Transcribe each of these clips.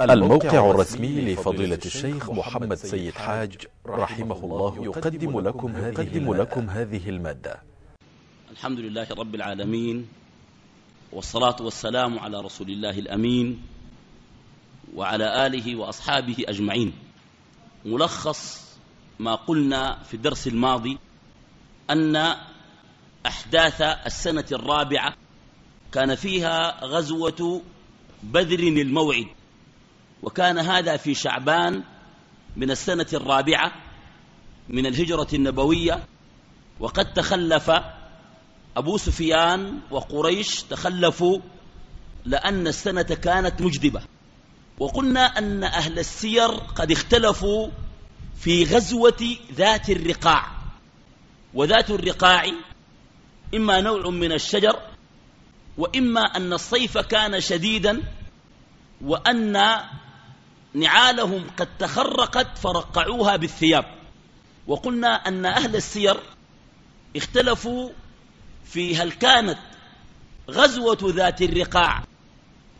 الموقع الرسمي لفضيلة الشيخ محمد سيد حاج رحمه الله يقدم لكم هذه, لكم هذه المادة. الحمد لله رب العالمين والصلاة والسلام على رسول الله الأمين وعلى آله وأصحابه أجمعين. ملخص ما قلنا في الدرس الماضي أن أحداث السنة الرابعة كان فيها غزوة بدر الموعد. وكان هذا في شعبان من السنة الرابعة من الهجرة النبوية وقد تخلف أبو سفيان وقريش تخلفوا لأن السنة كانت مجدبة. وقلنا أن أهل السير قد اختلفوا في غزوة ذات الرقاع. وذات الرقاع إما نوع من الشجر وإما أن الصيف كان شديدا وأن نعالهم قد تخرقت فرقعوها بالثياب. وقلنا أن أهل السير اختلفوا في هل كانت غزوة ذات الرقاع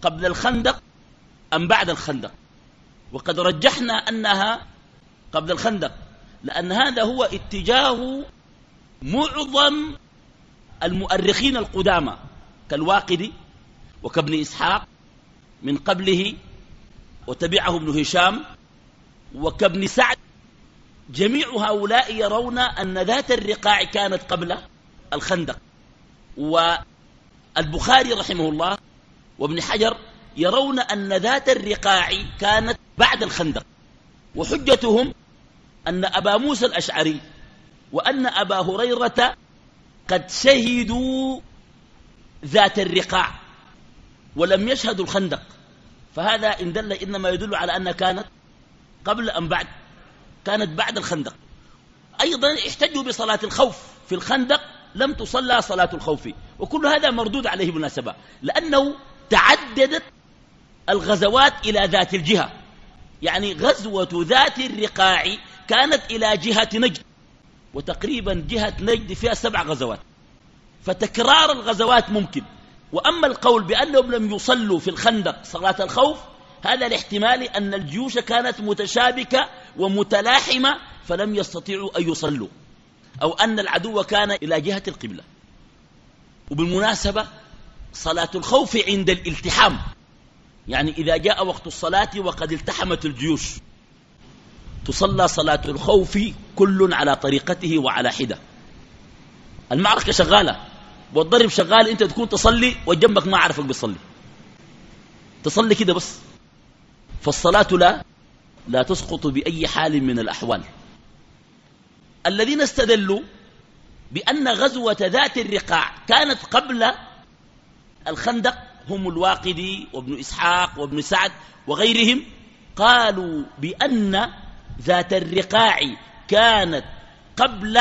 قبل الخندق أم بعد الخندق. وقد رجحنا أنها قبل الخندق لأن هذا هو اتجاه معظم المؤرخين القدامى كالواقدي وكابن إسحاق من قبله وتبعه ابن هشام وكابن سعد. جميع هؤلاء يرون أن ذات الرقاع كانت قبل الخندق. والبخاري رحمه الله وابن حجر يرون أن ذات الرقاع كانت بعد الخندق. وحجتهم أن أبا موسى الأشعري وأن أبا هريرة قد شهدوا ذات الرقاع ولم يشهدوا الخندق. فهذا إن دل إنما يدل على أنها كانت قبل أم بعد كانت بعد الخندق. أيضا احتجوا بصلاة الخوف في الخندق لم تصلى صلاة الخوف. وكل هذا مردود عليه بالمناسبة لأنه تعددت الغزوات إلى ذات الجهة. يعني غزوة ذات الرقاع كانت إلى جهة نجد وتقريبا جهة نجد فيها سبع غزوات. فتكرار الغزوات ممكن. وأما القول بأنهم لم يصلوا في الخندق صلاة الخوف هذا الاحتمال أن الجيوش كانت متشابكة ومتلاحمة فلم يستطيعوا أن يصلوا أو أن العدو كان إلى جهة القبلة. وبالمناسبة صلاة الخوف عند الالتحام يعني إذا جاء وقت الصلاة وقد التحمت الجيوش. تصلى صلاة الخوف كل على طريقته وعلى حدة. المعركة شغالة. والضرب شغال انت تكون تصلي وجنبك ما عرفك بيصلي تصلي كده بس. فالصلاة لا لا تسقط بأي حال من الأحوال. الذين استدلوا بأن غزوة ذات الرقاع كانت قبل الخندق هم الواقدي وابن إسحاق وابن سعد وغيرهم قالوا بأن ذات الرقاع كانت قبل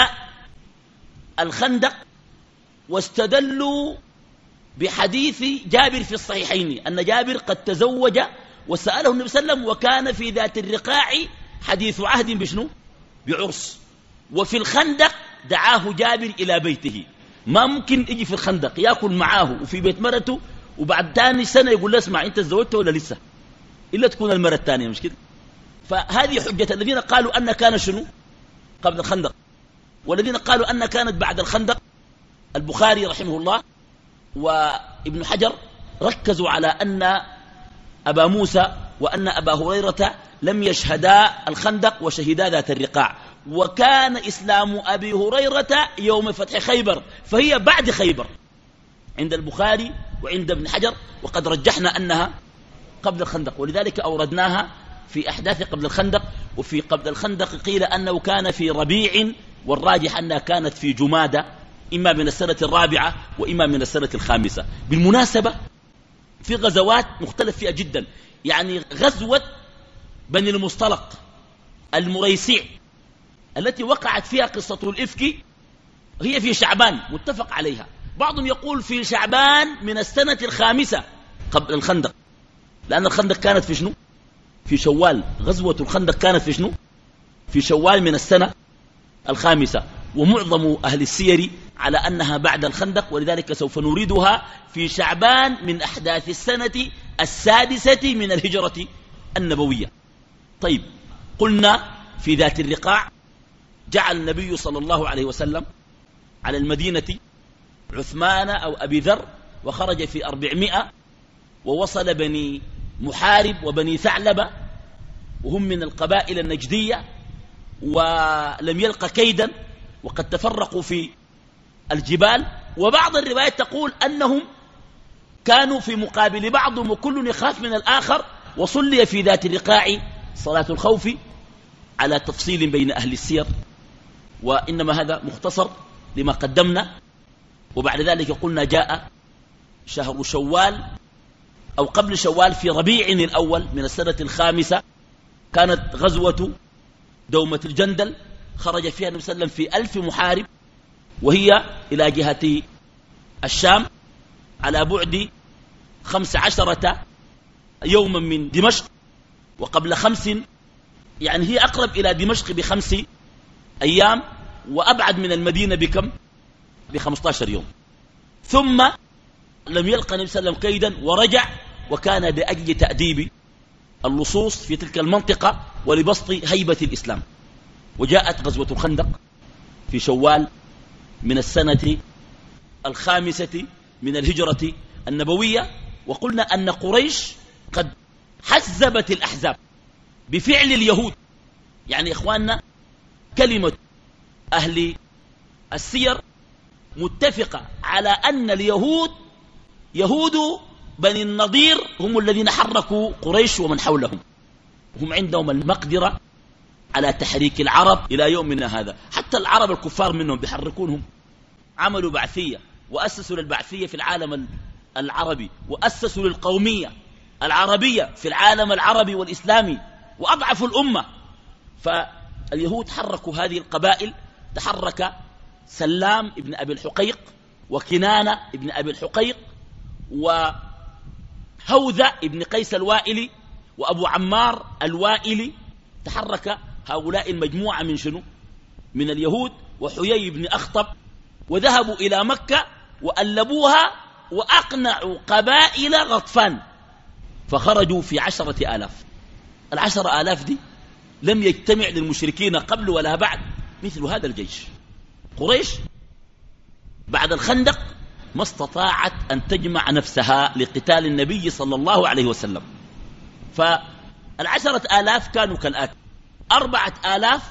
الخندق واستدلوا بحديث جابر في الصحيحين أن جابر قد تزوج وسأله النبي صلى الله عليه وسلم وكان في ذات الرقاع حديث عهد بشنو؟ بعرس. وفي الخندق دعاه جابر إلى بيته. ما ممكن يجي في الخندق يأكل معاه وفي بيت مرته وبعد تاني سنة يقول له اسمع أنت تزوجته ولا لسه؟ إلا تكون المرة الثانية مش كده؟ فهذه حجة الذين قالوا أن كان شنو؟ قبل الخندق. والذين قالوا أن كانت بعد الخندق البخاري رحمه الله وابن حجر ركزوا على أن أبا موسى وأن أبا هريرة لم يشهدا الخندق وشهدا ذات الرقاع. وكان إسلام أبي هريرة يوم فتح خيبر فهي بعد خيبر. عند البخاري وعند ابن حجر وقد رجحنا أنها قبل الخندق ولذلك أوردناها في أحداث قبل الخندق. وفي قبل الخندق قيل أنه كان في ربيع والراجح أنها كانت في جمادة إما من السنة الرابعة وإما من السنة الخامسة. بالمناسبة في غزوات مختلف فيها جدا. يعني غزوة بني المصطلق المريسيع. التي وقعت فيها قصة الإفك هي في شعبان متفق عليها. بعضهم يقول في شعبان من السنة الخامسة قبل الخندق. لأن الخندق كانت في شنو؟ في شوال. غزوة الخندق كانت في شنو؟ في شوال من السنة الخامسة. ومعظم أهل السير على أنها بعد الخندق ولذلك سوف نريدها في شعبان من أحداث السنة السادسة من الهجرة النبوية. طيب قلنا في ذات الرقاع جعل النبي صلى الله عليه وسلم على المدينة عثمان أو أبي ذر وخرج في أربعمائة ووصل بني محارب وبني ثعلبة وهم من القبائل النجدية ولم يلق كيدا وقد تفرقوا في الجبال وبعض الروايات تقول أنهم كانوا في مقابل بعضهم وكل يخاف من الآخر وصلي في ذات الرقاع صلاة الخوف على تفصيل بين أهل السير. وإنما هذا مختصر لما قدمنا. وبعد ذلك قلنا جاء شهر شوال أو قبل شوال في ربيع الأول من السنة الخامسة. كانت غزوة دومة الجندل خرج فيها النبي صلى الله عليه وسلم في ألف محارب. وهي إلى جهة الشام على بعد خمس عشرة يوما من دمشق وقبل خمس يعني هي أقرب إلى دمشق بخمس أيام وأبعد من المدينة بكم؟ بخمسة يوم. ثم لم يلقى النبي صلى الله عليه وسلم كيدا ورجع وكان لأجل تأديب اللصوص في تلك المنطقة ولبسط هيبة الإسلام. وجاءت غزوة الخندق في شوال من السنة الخامسة من الهجرة النبوية وقلنا أن قريش قد حزبت الأحزاب بفعل اليهود. يعني إخواننا كلمة أهل السير متفقة على أن اليهود يهود بني النضير هم الذين حركوا قريش ومن حولهم. هم عندهم المقدرة على تحريك العرب إلى يومنا هذا. حتى العرب الكفار منهم بيحركونهم. عملوا بعثية وأسسوا للبعثية في العالم العربي وأسسوا للقومية العربية في العالم العربي والإسلامي وأضعفوا الأمة. فاليهود حركوا هذه القبائل. تحرك سلام ابن أبي الحقيق وكنانة ابن أبي الحقيق وهوذا ابن قيس الوائلي وأبو عمار الوائلي. تحرك هؤلاء المجموعة من شنو؟ من اليهود وحيي بن أخطب وذهبوا إلى مكة وألبوها وأقنعوا قبائل غطفان فخرجوا في عشرة آلاف. العشرة آلاف دي لم يجتمع للمشركين قبل ولا بعد مثل هذا الجيش. قريش بعد الخندق ما استطاعت أن تجمع نفسها لقتال النبي صلى الله عليه وسلم. فالعشرة آلاف كانوا كالآتي. أربعة آلاف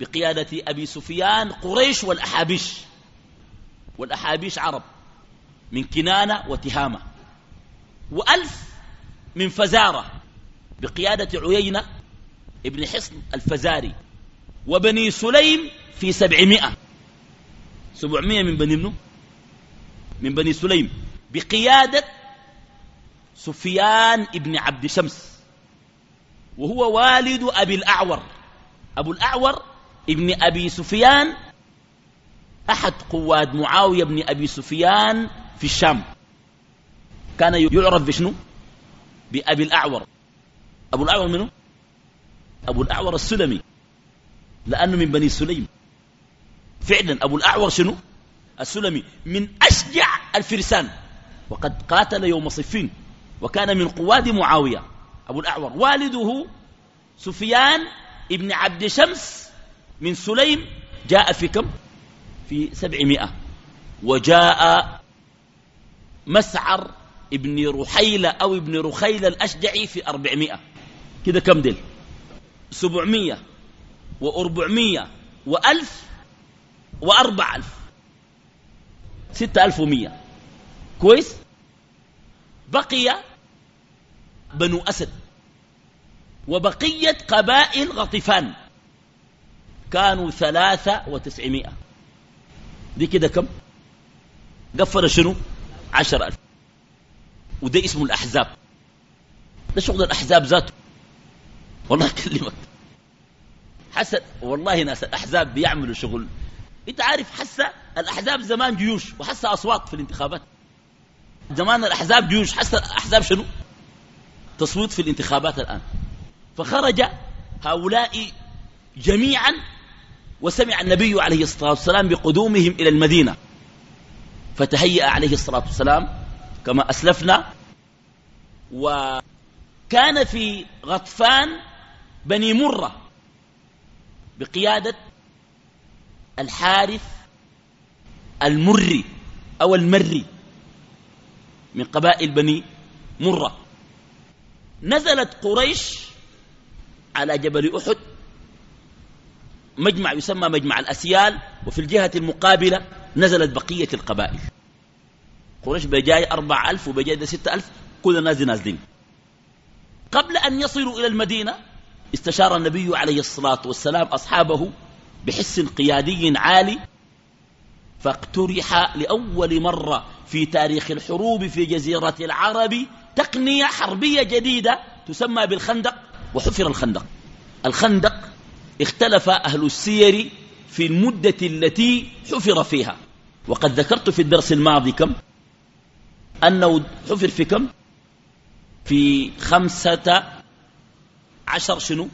بقيادة أبي سفيان قريش والأحابيش والأحابيش عرب من كنانة وتهامة. وألف من فزارة بقيادة عيينة ابن حصن الفزاري وبني سليم في سبعمائة. سبعمائة من بني منه من بني سليم بقيادة سفيان ابن عبد شمس. وهو والد أبي الأعور. أبو الأعور ابن أبي سفيان أحد قواد معاوية بن أبي سفيان في الشام. كان يعرف بشنو؟ بأبي الأعور. أبو الأعور منه أبو الأعور السلمي لأنه من بني سليم. فعلا أبو الأعور شنو؟ السلمي من أشجع الفرسان. وقد قاتل يوم صفين وكان من قواد معاوية. أبو الأعور. والده سفيان ابن عبد شمس من سليم جاء في كم في سبعمائة وجاء مسعر ابن رحيلة أو ابن رخيلة الأشجعي في أربعمائة. كده كم دل سبعمية وأربعمية وألف وأربع ألف. ستة ألف ومية كويس؟ بقي بنو أسد وبقية قبائل غطفان. كانوا ثلاثة وتسعمائة. دي كده كم؟ قفل شنو؟ عشر ألف. وده اسمه الأحزاب. ده شغل الأحزاب ذاته. والله أكلمك. حسن والله ناس الأحزاب بيعملوا شغل. انت عارف حسا الأحزاب زمان جيوش وحسا أصوات في الانتخابات. زمان الأحزاب جيوش حسا الأحزاب شنو؟ تصويت في الانتخابات الآن. فخرج هؤلاء جميعا وسمع النبي عليه الصلاة والسلام بقدومهم إلى المدينة. فتهيأ عليه الصلاة والسلام كما أسلفنا. كان في غطفان بني مرة بقيادة الحارث المري أو المري من قبائل بني مرة. نزلت قريش على جبل أحد. مجمع يسمى مجمع الأسيال وفي الجهة المقابلة نزلت بقية القبائل. قريش بجاي أربع ألف وبجاي ستة ألف كل الناس نازلين. قبل أن يصلوا إلى المدينة استشار النبي عليه الصلاة والسلام أصحابه بحس قيادي عالي فاقترح لأول مرة في تاريخ الحروب في جزيرة العرب تقنية حربية جديدة تسمى بالخندق وحفر الخندق. الخندق اختلف أهل السير في المدة التي حفر فيها. وقد ذكرت في الدرس الماضي كم؟ أنه حفر في كم؟ في خمسة عشر شنو؟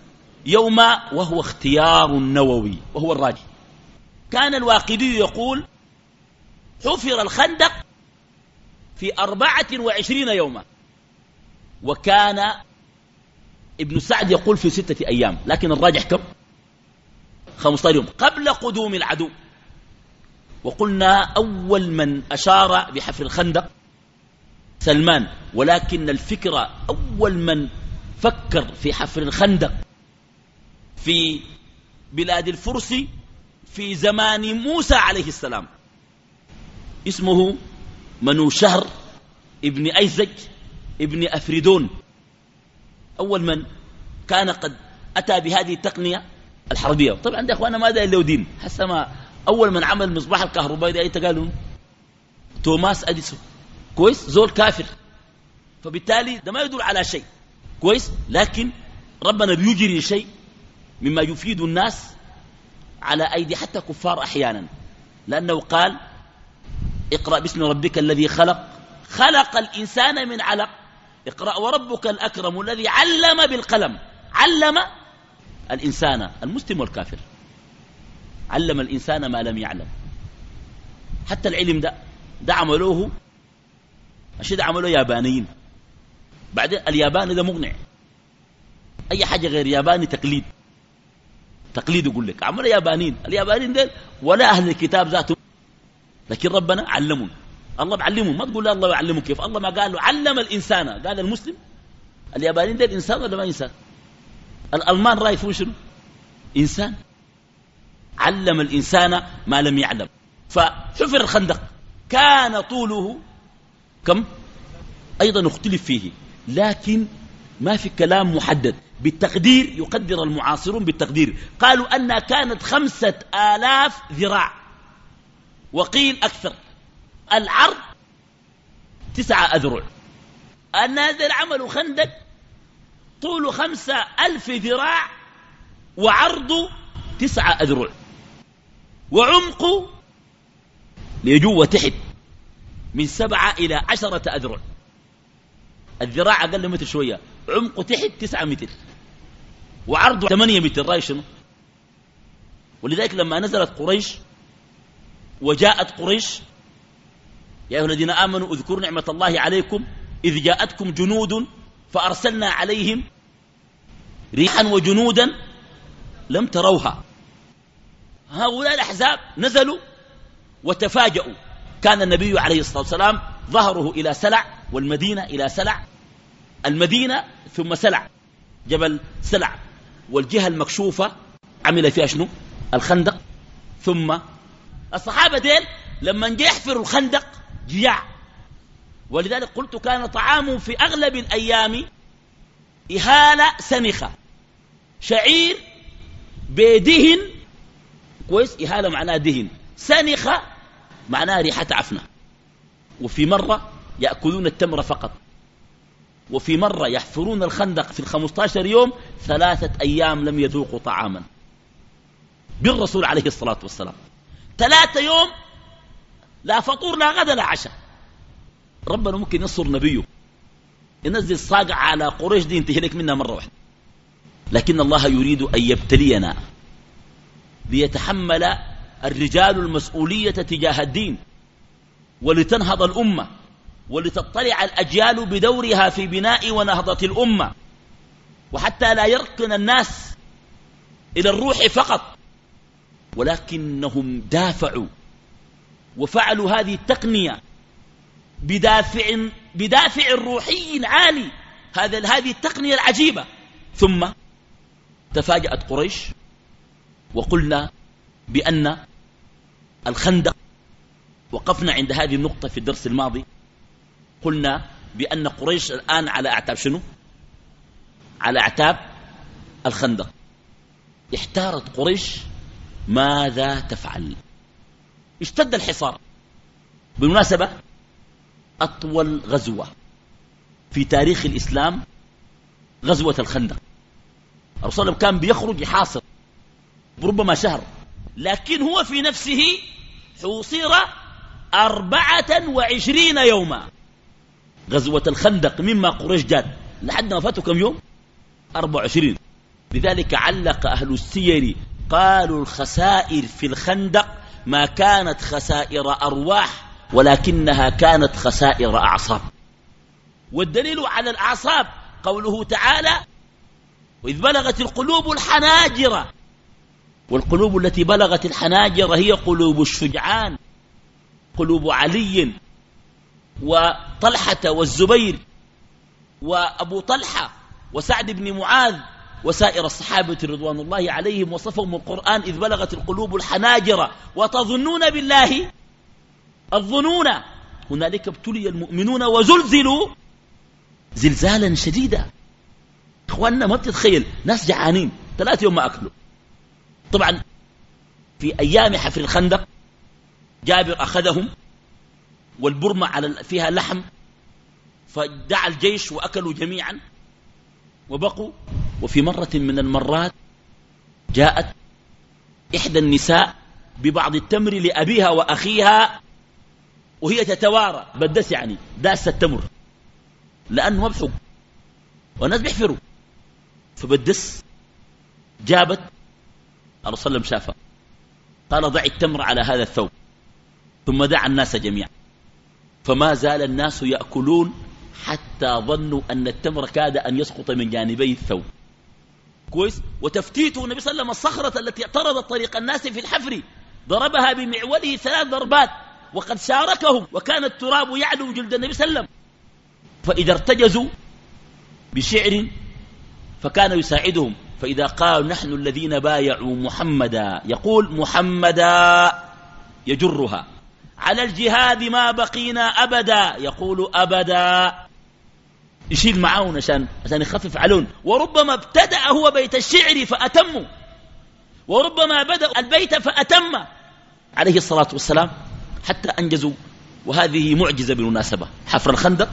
يوم وهو اختيار النووي وهو الراجي كان الواقدي يقول حفر الخندق في أربعة وعشرين يوما. وكان ابن سعد يقول في ستة أيام لكن الراجح كم؟ خمسة يوم قبل قدوم العدو. وقلنا أول من أشار بحفر الخندق سلمان ولكن الفكرة أول من فكر في حفر الخندق في بلاد الفرس في زمان موسى عليه السلام. اسمه منو شهر ابن أيزج ابن أفريدون. أول من كان قد أتى بهذه التقنية الحربية. طبعا ده أخوانا ما ده إلا دين ما أول من عمل مصباح الكهربائي ده أي قالوا توماس أديسون. كويس؟ زول كافر. فبالتالي ده ما يدل على شيء. كويس؟ لكن ربنا بيجري شيء مما يفيد الناس على أيدي حتى كفار أحيانا. لأنه قال اقرأ باسم ربك الذي خلق خلق الإنسان من علق. اقرأ وربك الأكرم الذي علم بالقلم. علم الإنسان المسلم والكافر. علم الإنسان ما لم يعلم. حتى العلم ده ده عملوه. الشيء ده عملوه يابانيين. بعدين الياباني ده مقنع. أي حاجة غير ياباني تقليد. تقليد يقول لك عملوا يابانيين. اليابانيين ديل ولا أهل الكتاب ذاته. لكن ربنا علمهم. الله بعلمهم ما تقول الله يعلمهم كيف؟ الله ما قال له علم الإنسان. قال المسلم اليابانيين ديل إنسان ولا ما إنسان؟ الألمان رأي فيه شنو؟ إنسان. علم الإنسان ما لم يعلم. فحفر الخندق. كان طوله كم؟ أيضا اختلف فيه. لكن ما في كلام محدد. بالتقدير يقدر المعاصرون بالتقدير. قالوا أنها كانت خمسة آلاف ذراع. وقيل أكثر. العرض تسعة أذرع. أن هذا العمل خندق طوله خمسة ألف ذراع وعرضه تسعة أذرع. وعمقه لجوة تحت من سبعة إلى عشرة أذرع. الذراع أقل متر شوية. عمقه تحت تسعة متر. وعرضه ثمانية متر. رأي شنو؟ ولذلك لما نزلت قريش وجاءت قريش يا أيها الذين آمنوا اذكروا نعمة الله عليكم إذ جاءتكم جنود فأرسلنا عليهم ريحا وجنودا لم تروها. هؤلاء الأحزاب نزلوا وتفاجؤوا كان النبي عليه الصلاة والسلام ظهره إلى سلع والمدينة إلى سلع المدينة ثم سلع جبل سلع والجهة المكشوفة عمل فيها شنو؟ الخندق. ثم الصحابة ديل لما جاء يحفروا الخندق جياع ولذلك قلت كان طعامهم في أغلب الأيام إهالة سنخة شعير بدهن. كويس؟ إهالة معناها دهن. سنخة معناها ريحة عفنة. وفي مرة يأكلون التمر فقط. وفي مرة يحفرون الخندق في الخمسطاشر يوم ثلاثة أيام لم يذوقوا طعاما. بالرسول عليه الصلاة والسلام. ثلاثة يوم لا فطور لا غدا لا عشاء. ربنا ممكن ينصر نبيه. ينزل صاقع على قريش دي ينتهي لك منها مرة واحدة. لكن الله يريد أن يبتلينا ليتحمل الرجال المسؤولية تجاه الدين ولتنهض الأمة ولتطلع الأجيال بدورها في بناء ونهضة الأمة وحتى لا يركن الناس إلى الروح فقط. ولكنهم دافعوا وفعلوا هذه التقنية بدافع, بدافع روحي عالي. هذا هذه التقنية العجيبة. ثم تفاجأت قريش وقلنا بأن الخندق وقفنا عند هذه النقطة في الدرس الماضي قلنا بأن قريش الآن على أعتاب شنو؟ على أعتاب الخندق. احتارت قريش ماذا تفعل؟ اشتد الحصار. بالمناسبة أطول غزوة في تاريخ الإسلام غزوة الخندق. الرسول كان بيخرج يحاصر ربما شهر لكن هو في نفسه حوصر أربعة وعشرين يوما. غزوة الخندق مما قريش جاد لحد ما فاتوا كم يوم؟ أربعة وعشرين. لذلك علق أهل السير قالوا الخسائر في الخندق ما كانت خسائر أرواح ولكنها كانت خسائر أعصاب. والدليل على الأعصاب قوله تعالى وإذ بلغت القلوب الحناجر. والقلوب التي بلغت الحناجر هي قلوب الشجعان قلوب علي وطلحة والزبير وأبو طلحة وسعد بن معاذ وسائر الصحابة رضوان الله عليهم وصفهم القرآن إذ بلغت القلوب الحناجر وتظنون بالله الظنون. هنالك ابتلي المؤمنون وزلزلوا زلزالا شديدا. إخواننا ما بتتخيل ناس جعانين ثلاث يوم ما أكلوا. طبعا في أيام حفر الخندق جابر أخذهم والبرمة على فيها لحم فدعا الجيش وأكلوا جميعا وبقوا وفي مرة من المرات جاءت إحدى النساء ببعض التمر لأبيها وأخيها وهي تتوارى. بدس يعني داس التمر. لأنه مبحوق. والناس بيحفروا. فبدس جابت الرسول صلى شافها. قال ضع التمر على هذا الثوب. ثم دعا الناس جميعا. فما زال الناس يأكلون حتى ظنوا أن التمر كاد أن يسقط من جانبي الثوب. كويس وتفتيته النبي صلى الله عليه وسلم الصخرة التي اعترضت طريق الناس في الحفر ضربها بمعوله ثلاث ضربات وقد شاركهم وكان التراب يعلو جلد النبي صلى الله عليه وسلم. فإذا ارتجزوا بشعر فكان يساعدهم. فإذا قالوا نحن الذين بايعوا محمدا يقول محمدا يجرها. على الجهاد ما بقينا أبدا يقول أبدا يشيل معاون عشان عشان يخفف علون. وربما ابتدأ هو بيت الشعر فأتموا وربما بدأ البيت فأتم. عليه الصلاة والسلام حتى أنجزوا. وهذه معجزة بالمناسبة. حفر الخندق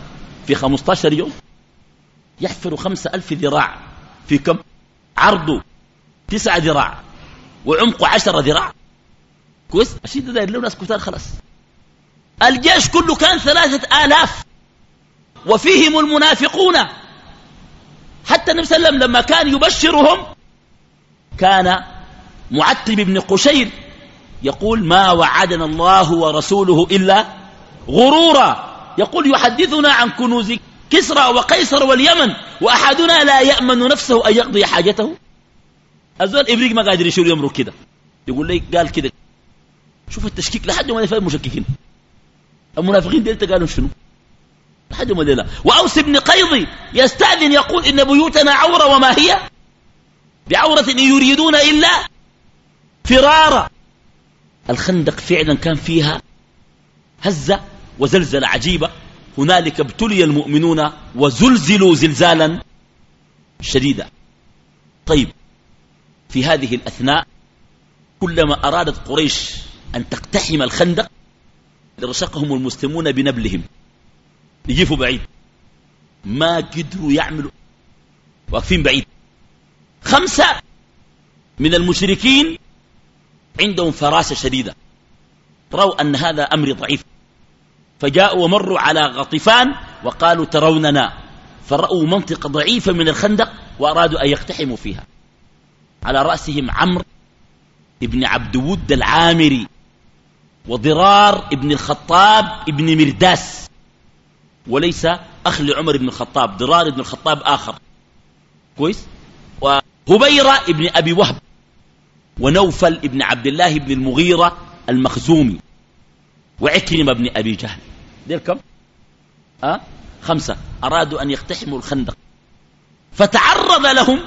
في 15 يوم يحفر خمسة ألف ذراع. في كم؟ عرضه تسعة ذراع. وعمقه عشرة ذراع. كويس؟ عشان ده له ناس كتار خلاص. الجيش كله كان ثلاثة آلاف. وفيهم المنافقون. حتى النبي صلى الله عليه وسلم لما كان يبشرهم كان معتب بن قشير يقول ما وعدنا الله ورسوله إلا غرورا. يقول يحدثنا عن كنوز كسرى وقيصر واليمن وأحدنا لا يأمن نفسه أن يقضي حاجته. الزول إبريق ما قادر يشير يمرك كده. يقول لي قال كده. شوف التشكيك لحد ما يفهم المشككين. المنافقين ديلتا قالوا شنو؟ ما ديلا وأوس بن قيضي يستأذن يقول إن بيوتنا عورة وما هي؟ بعورة إن يريدون إلا فرارا الخندق فعلا كان فيها هزة وزلزلة عجيبة. هنالك ابتلي المؤمنون وزلزلوا زلزالا شديدا. طيب في هذه الأثناء كلما أرادت قريش أن تقتحم الخندق رشقهم المسلمون بنبلهم. يجيفوا بعيد. ما قدروا يعملوا. واقفين بعيد. خمسة من المشركين عندهم فراسة شديدة. رأوا أن هذا أمر ضعيف. فجاءوا ومروا على غطفان وقالوا تروننا. فرأوا منطقة ضعيفة من الخندق وأرادوا أن يقتحموا فيها. على رأسهم عمرو ابن عبد ود العامري وضرار ابن الخطاب ابن مرداس. وليس أخ لعمر بن الخطاب ضرار ابن الخطاب آخر. كويس؟ وهبيرة ابن أبي وهب ونوفل ابن عبد الله بن المغيرة المخزومي وعكرمة بن أبي جهل. دير كم؟ أه؟ خمسة. أرادوا أن يقتحموا الخندق. فتعرض لهم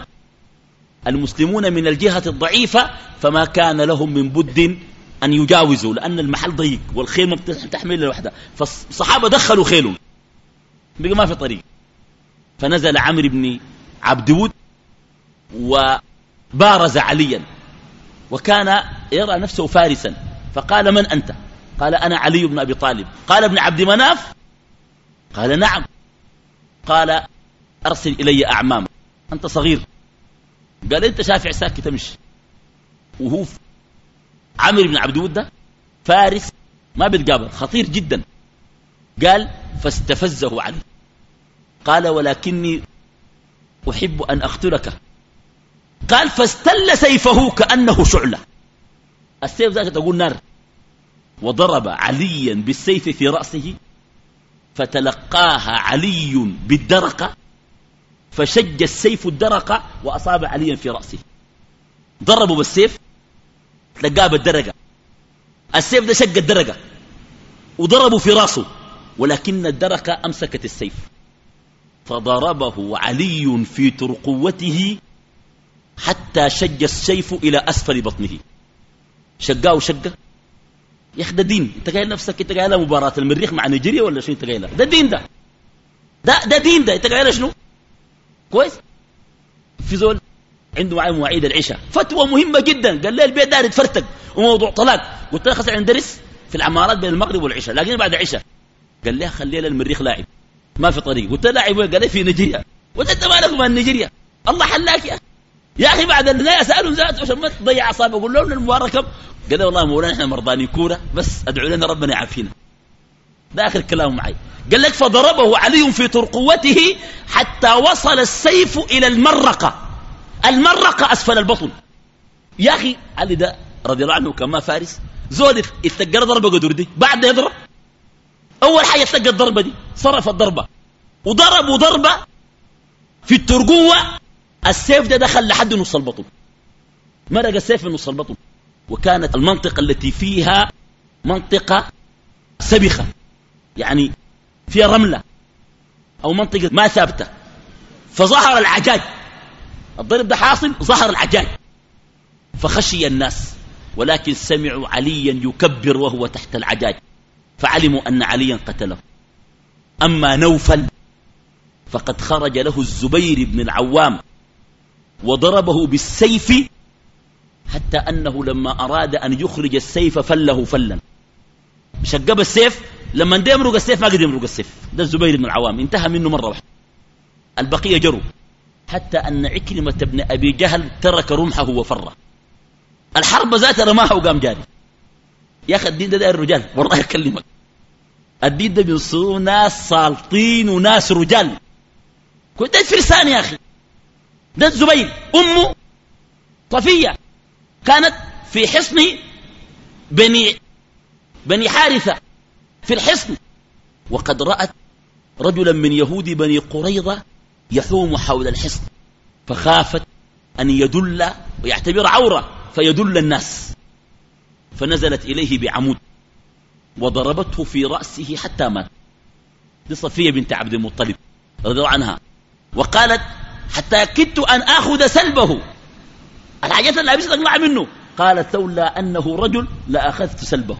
المسلمون من الجهة الضعيفة فما كان لهم من بد أن يجاوزوا لأن المحل ضيق والخيل ما بتحمل لوحدها فالصحابة دخلوا خيلهم. بقى ما في طريق. فنزل عمرو بن عبدود وبارز عليا وكان يرى نفسه فارسا. فقال من أنت؟ قال أنا علي بن أبي طالب. قال ابن عبد مناف؟ قال نعم. قال أرسل إلي أعمام. أنت صغير. قال أنت شافع ساكت تمشي. وهو عمرو بن عبد ود فارس ما بيتقابل خطير جدا. قال فاستفزه علي قال ولكني أحب أن أقتلك. قال فاستل سيفه كأنه شعلة. السيف ذاك تقول نار. وضرب عليا بالسيف في رأسه فتلقاها علي بالدرقة فشج السيف الدرقة وأصاب عليا في رأسه. ضربوا بالسيف تلقاه بالدرقة. السيف ده شق الدرقة وضربوا في راسه. ولكن الدرقة أمسكت السيف. فضربه علي في ترقوته حتى شج السيف إلى أسفل بطنه. شقاه شقة. يا أخي ده دين. أنت قايل نفسك أنت قايل مباراة المريخ مع نيجيريا ولا شو أنت قايلها ده دين ده. ده ده دين ده. أنت قايل شنو؟ كويس؟ في زول عنده معي مواعيد العشاء. فتوى مهمة جدا. قال لي البيت دار يتفرتق. وموضوع طلاق. قلت له خسر درس في العمارات بين المغرب والعشاء. لكن بعد العشاء. قال لي خلي المريخ لاعب. ما في طريق. قلت لاعب وين؟ قال لي في نيجيريا. قلت أنت مالك من نيجيريا الله حلاك يا يا أخي بعد النهايه اسالهم ذات عشان ما تضيع اعصابي أقول لهم المباراه كم قال والله مولانا إحنا مرضانين كورة بس أدعو لنا ربنا يعافينا. ده آخر كلام معي. قال لك فضربه علي في ترقوته حتى وصل السيف إلى المرقة. المرقة أسفل البطن. يا أخي علي ده رضي الله عنه كما فارس. زول يتقر ضربة قدر دي. بعد يضرب. أول حاجة يتلقى الضربة دي صرف الضربة. وضربوا ضربه في الترقوة السيف ده دخل لحد نص البطن. مرق السيف من نص البطن. وكانت المنطقة التي فيها منطقة سبخة. يعني فيها رملة أو منطقة ما ثابتة. فظهر العجاج. الضرب ده حاصل ظهر العجاج. فخشي الناس ولكن سمعوا عليا يكبر وهو تحت العجاج. فعلموا أن عليا قتله. أما نوفل فقد خرج له الزبير بن العوام وضربه بالسيف حتى أنه لما أراد أن يخرج السيف فله فلا. شقب السيف لما انده يمرق السيف ما قدر يمرق السيف. ده الزبير بن العوام. انتهى منه مرة واحدة. البقية جروا. حتى أن عكرمة بن أبي جهل ترك رمحه وفر الحرب ذات رماها وقام جاري. يا أخي الدين ده, ده الرجال. والله أكلمك. الدين ده بينصروا ناس سالطين وناس رجال. كنت فرسان يا أخي. ده الزبير أمه صفية كانت في حصن بني بني حارثة في الحصن. وقد رأت رجلا من يهود بني قريظة يحوم حول الحصن فخافت أن يدل ويعتبر عورة فيدل الناس. فنزلت إليه بعمود. وضربته في رأسه حتى مات. دي صفية بنت عبد المطلب رضي الله عنها. وقالت حتى كدت أن آخذ سلبه. الحاجات اللي أبيش تطلع منه؟ قالت لولا أنه رجل لأخذت سلبه.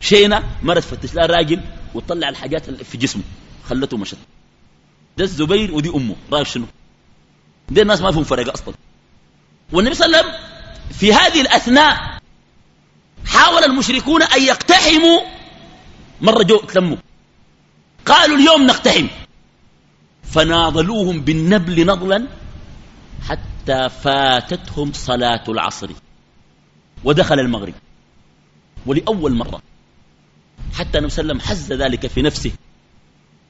شينا مرت فتش لها راجل وطلع الحاجات اللي في جسمه خلته مشت. ده الزبير ودي أمه رايك شنو؟ دي الناس ما فيهم فرق أصلا. والنبي صلى الله عليه وسلم في هذه الأثناء حاول المشركون أن يقتحموا مرة جو تلموا. قالوا اليوم نقتحم. فناضلوهم بالنبل نضلا حتى فاتتهم صلاة العصر. ودخل المغرب. ولأول مرة. حتى وسلم حز ذلك في نفسه.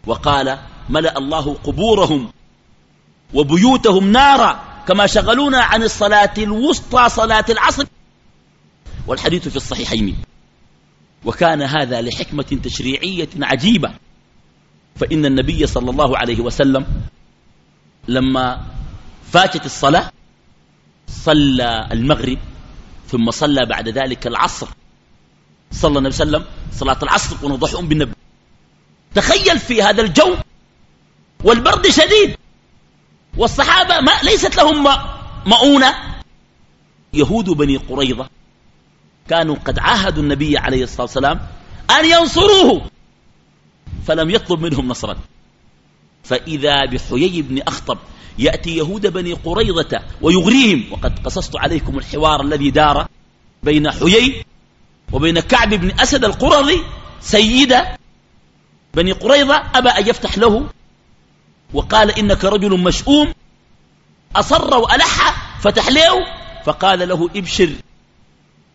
وقال ملأ الله قبورهم وبيوتهم نارا كما شغلونا عن الصلاة الوسطى صلاة العصر. والحديث في الصحيحين. وكان هذا لحكمة تشريعية عجيبة. فإن النبي صلى الله عليه وسلم لما فاتت الصلاة صلى المغرب ثم صلى بعد ذلك العصر. صلى النبي صلى الله عليه وسلم صلاة العصر ونضحهم بالنبي. تخيل في هذا الجو والبرد شديد. والصحابة ما ليست لهم مؤونة يهود بني قريظة كانوا قد عاهدوا النبي عليه الصلاة والسلام أن ينصروه فلم يطلب منهم نصرا. فإذا بحيي بن أخطب يأتي يهود بني قريظة ويغريهم وقد قصصت عليكم الحوار الذي دار بين حيي وبين كعب بن أسد القرظي سيد بني قريظة أبى أن يفتح له وقال إنك رجل مشؤوم أصر وألح فتح له فقال له ابشر.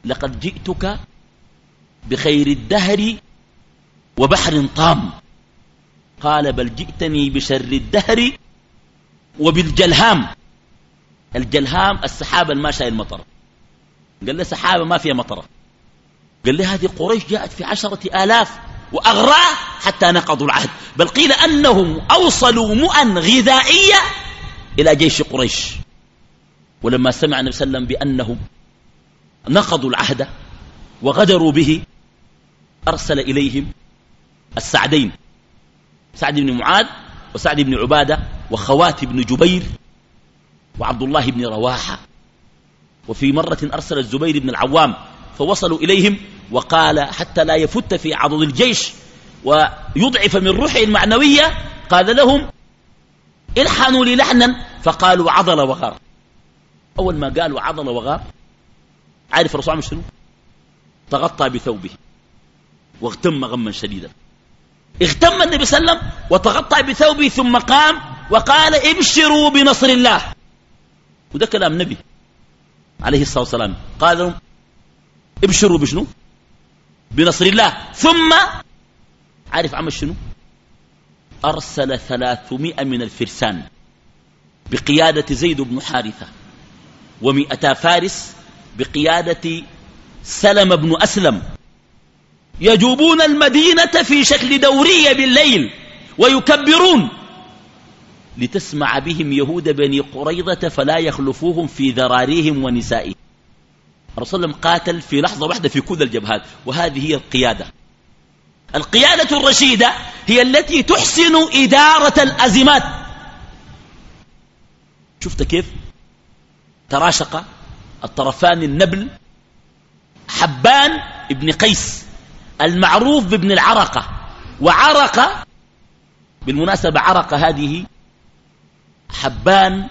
لقد جئتك بخير الدهر وبحر طام. قال بل جئتني بشر الدهر وبالجلهام. الجلهام السحابة الماشية المطر قال له سحابة ما فيها مطر. قال له هذه قريش جاءت في عشرة آلاف وأغراه حتى نقضوا العهد. بل قيل أنهم أوصلوا مؤا غذائية إلى جيش قريش. ولما سمع النبي صلى الله عليه وسلم بأنهم نقضوا العهد وغدروا به أرسل إليهم السعدين سعد بن معاذ وسعد بن عبادة وخوات بن جبير وعبد الله بن رواحة. وفي مرة أرسل الزبير بن العوام فوصلوا إليهم وقال حتى لا يفت في عضد الجيش ويضعف من روحه المعنوية قال لهم الحنوا لي لحنا فقالوا عضل وغار أول ما قالوا عضل وغار عارف الرسول عمل شنو؟ تغطى بثوبه واغتم غما شديدا. اغتم النبي صلى الله عليه وسلم وتغطى بثوبه ثم قام وقال ابشروا بنصر الله. وده كلام نبي عليه الصلاة والسلام. قال لهم ابشروا بشنو؟ بنصر الله. ثم عارف عمل شنو؟ أرسل ثلاثمائة من الفرسان بقيادة زيد بن حارثة ومئتا فارس بقيادة سلم بن أسلم. يجوبون المدينة في شكل دورية بالليل ويكبرون لتسمع بهم يهود بني قريضة فلا يخلفوهم في ذراريهم ونسائهم. الرسول الله قاتل في لحظة واحدة في كل الجبهات وهذه هي القيادة. القيادة الرشيدة هي التي تحسن إدارة الأزمات. شفت كيف؟ تراشق. الطرفان النبل حبان ابن قيس المعروف بابن العرقة وعرقة بالمناسبة عرقة هذه حبان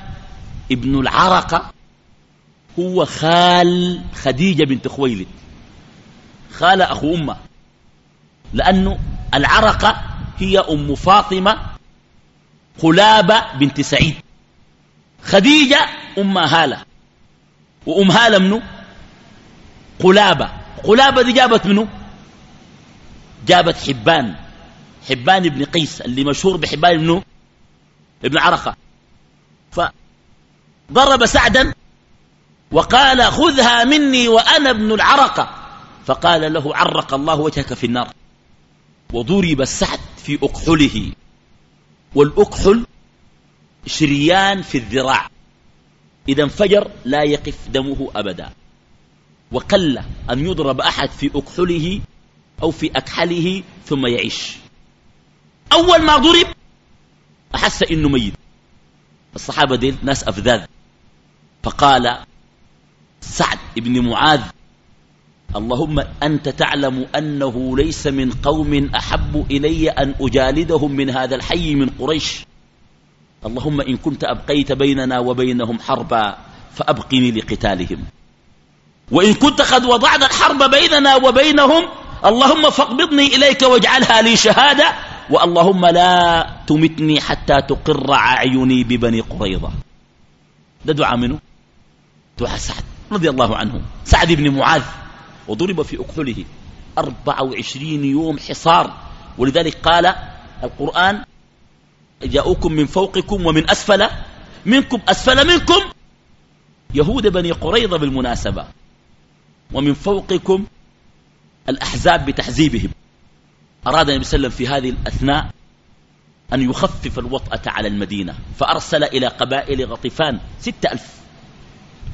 ابن العرقة هو خال خديجة بنت خويلد خال أخو أمه لأنه العرقة هي أم فاطمة قلابة بنت سعيد خديجة أم هالة. وأم هالة منه قلابة. قلابة دي جابت منه جابت حبان. حبان ابن قيس اللي مشهور بحبان ابنه ابن عرقة فضرب سعدا وقال خذها مني وأنا ابن العرقة. فقال له عرق الله وجهك في النار. وضرب السعد في أكحله. والأكحل شريان في الذراع. إذا انفجر لا يقف دمه أبدا. وقل أن يضرب أحد في أكحله أو في أكحله ثم يعيش. أول ما ضرب أحس إنه ميت. الصحابة ديل ناس أفذاذ. فقال سعد بن معاذ اللهم أنت تعلم أنه ليس من قوم أحب إلي أن أجالدهم من هذا الحي من قريش. اللهم إن كنت أبقيت بيننا وبينهم حربا فأبقني لقتالهم. وإن كنت قد وضعنا الحرب بيننا وبينهم اللهم فاقبضني إليك واجعلها لي شهادة وأللهم لا تمتني حتى تقر أعيني ببني قريظة. ده دعاء منه؟ دعاء سعد رضي الله عنه. سعد بن معاذ وضرب في أكحله أربع وعشرين يوم حصار. ولذلك قال القرآن جاءوكم من فوقكم ومن أسفل منكم أسفل منكم يهود بني قريظة بالمناسبة ومن فوقكم الأحزاب بتحزيبهم. أراد النبي صلى الله عليه وسلم في هذه الأثناء أن يخفف الوطأة على المدينة فأرسل إلى قبائل غطفان ستة ألف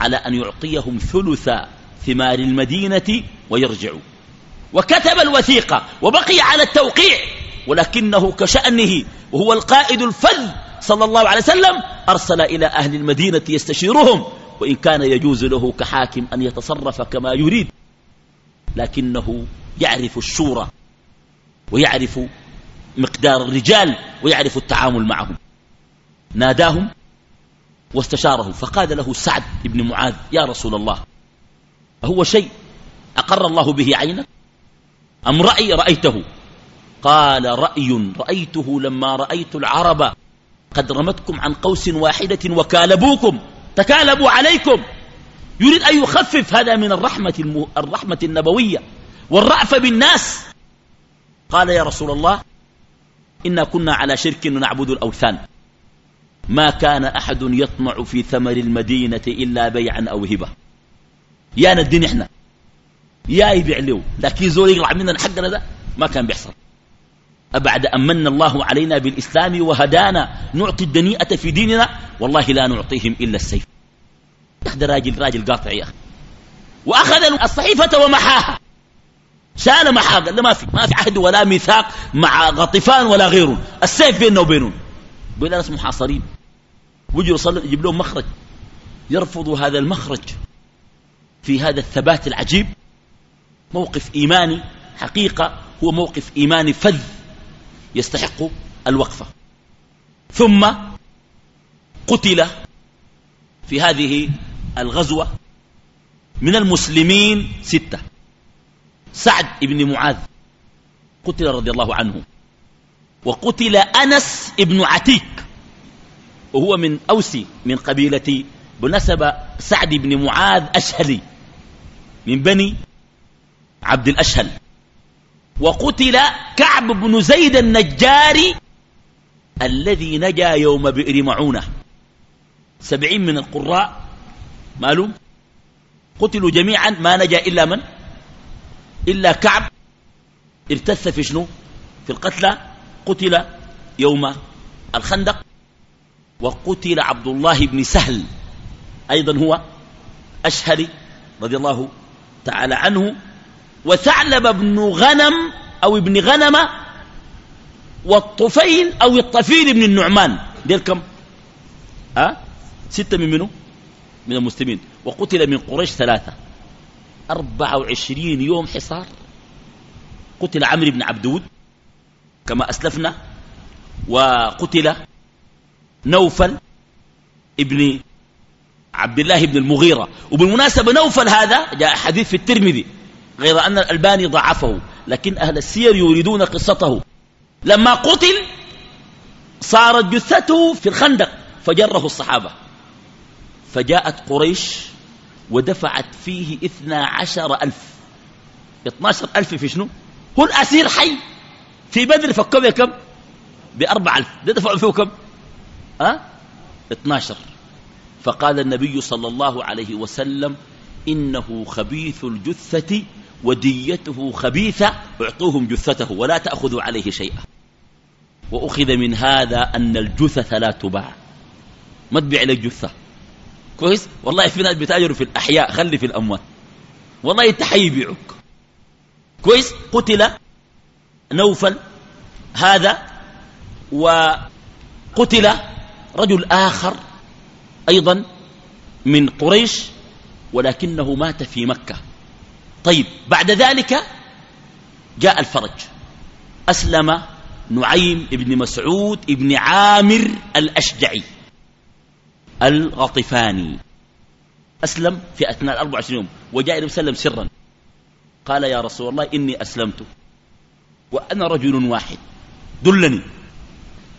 على أن يعطيهم ثلث ثمار المدينة ويرجعوا. وكتب الوثيقة وبقي على التوقيع. ولكنه كشأنه وهو القائد الفذ صلى الله عليه وسلم أرسل إلى أهل المدينة يستشيرهم وإن كان يجوز له كحاكم أن يتصرف كما يريد لكنه يعرف الشورى ويعرف مقدار الرجال ويعرف التعامل معهم. ناداهم واستشارهم فقال له سعد بن معاذ يا رسول الله هو شيء أقر الله به عينك؟ أم رأي رأيته؟ قال رأي رأيته لما رأيت العرب. قد رمتكم عن قوس واحدة وكالبوكم تكالبوا عليكم. يريد أن يخفف هذا من الرحمة, الرحمة النبوية والرأفة بالناس. قال يا رسول الله إنا كنا على شرك نعبد الأوثان. ما كان أحد يطمع في ثمر المدينة إلا بيعا أو هبة. يا ندين إحنا. يا يبيع له لكن زول يقلع مننا حقنا ده ما كان بيحصل. أبعد أن من الله علينا بالإسلام وهدانا. نعطي الدنيئة في ديننا. والله لا نعطيهم إلا السيف. هذا راجل راجل قاطع يا أخي. وأخذ الصحيفة ومحاها. شال محاها قال ما في ما في عهد ولا ميثاق مع غطفان ولا غيرهم. السيف بيننا وبينهم. بين ناس محاصرين يصلوا يجيب لهم مخرج. يرفضوا هذا المخرج في هذا الثبات العجيب. موقف إيماني حقيقة هو موقف إيماني فذ. يستحق الوقفة ثم قتل في هذه الغزوة من المسلمين ستة. سعد بن معاذ قتل رضي الله عنه. وقتل أنس بن عتيك وهو من أوسي من قبيلة بنسب سعد بن معاذ أشهلي من بني عبد الأشهل. وقتل كعب بن زيد النجاري الذي نجا يوم بئر معونة. سبعين من القراء مالهم قتلوا جميعا ما نجا إلا من؟ إلا كعب. ارتث في شنو؟ في القتلى قتل يوم الخندق. وقتل عبد الله بن سهل أيضا هو أشهري رضي الله تعالى عنه. وثعلب بن غنم أو ابن غنمة والطفيل أو الطفيل بن النعمان. دير كم؟ أه؟ ستة من منه من المسلمين. وقتل من قريش ثلاثة. أربعة وعشرين يوم حصار. قتل عمرو بن عبدود كما أسلفنا. وقتل نوفل ابن عبد الله بن المغيرة. وبالمناسبة نوفل هذا جاء حديث في الترمذي. غير أن الألباني ضعفه لكن أهل السير يريدون قصته. لما قتل صارت جثته في الخندق فجره الصحابة. فجاءت قريش ودفعت فيه اثنا عشر ألف. اثناشر ألف في شنو؟ هو الأسير حي. في بدر فكوا بكم بأربع ألف. دفعوا فيه كم؟ أه؟ اثناشر. فقال النبي صلى الله عليه وسلم إنه خبيث الجثة وديته خبيثة اعطوهم جثته ولا تأخذوا عليه شيئا. وأخذ من هذا أن الجثث لا تباع. ما تبيع لك جثة. كويس؟ والله في ناس بتأجروا في الأحياء خلي في الأموات والله يتحي يبيعك كويس؟ قتل نوفل هذا وقتل رجل آخر أيضا من قريش ولكنه مات في مكة. طيب بعد ذلك جاء الفرج. أسلم نعيم ابن مسعود ابن عامر الأشجعي الغطفاني أسلم في أثناء 24 يوم وجاء النبي صلى الله عليه وسلم سرا. قال يا رسول الله إني أسلمت وأنا رجل واحد دلني.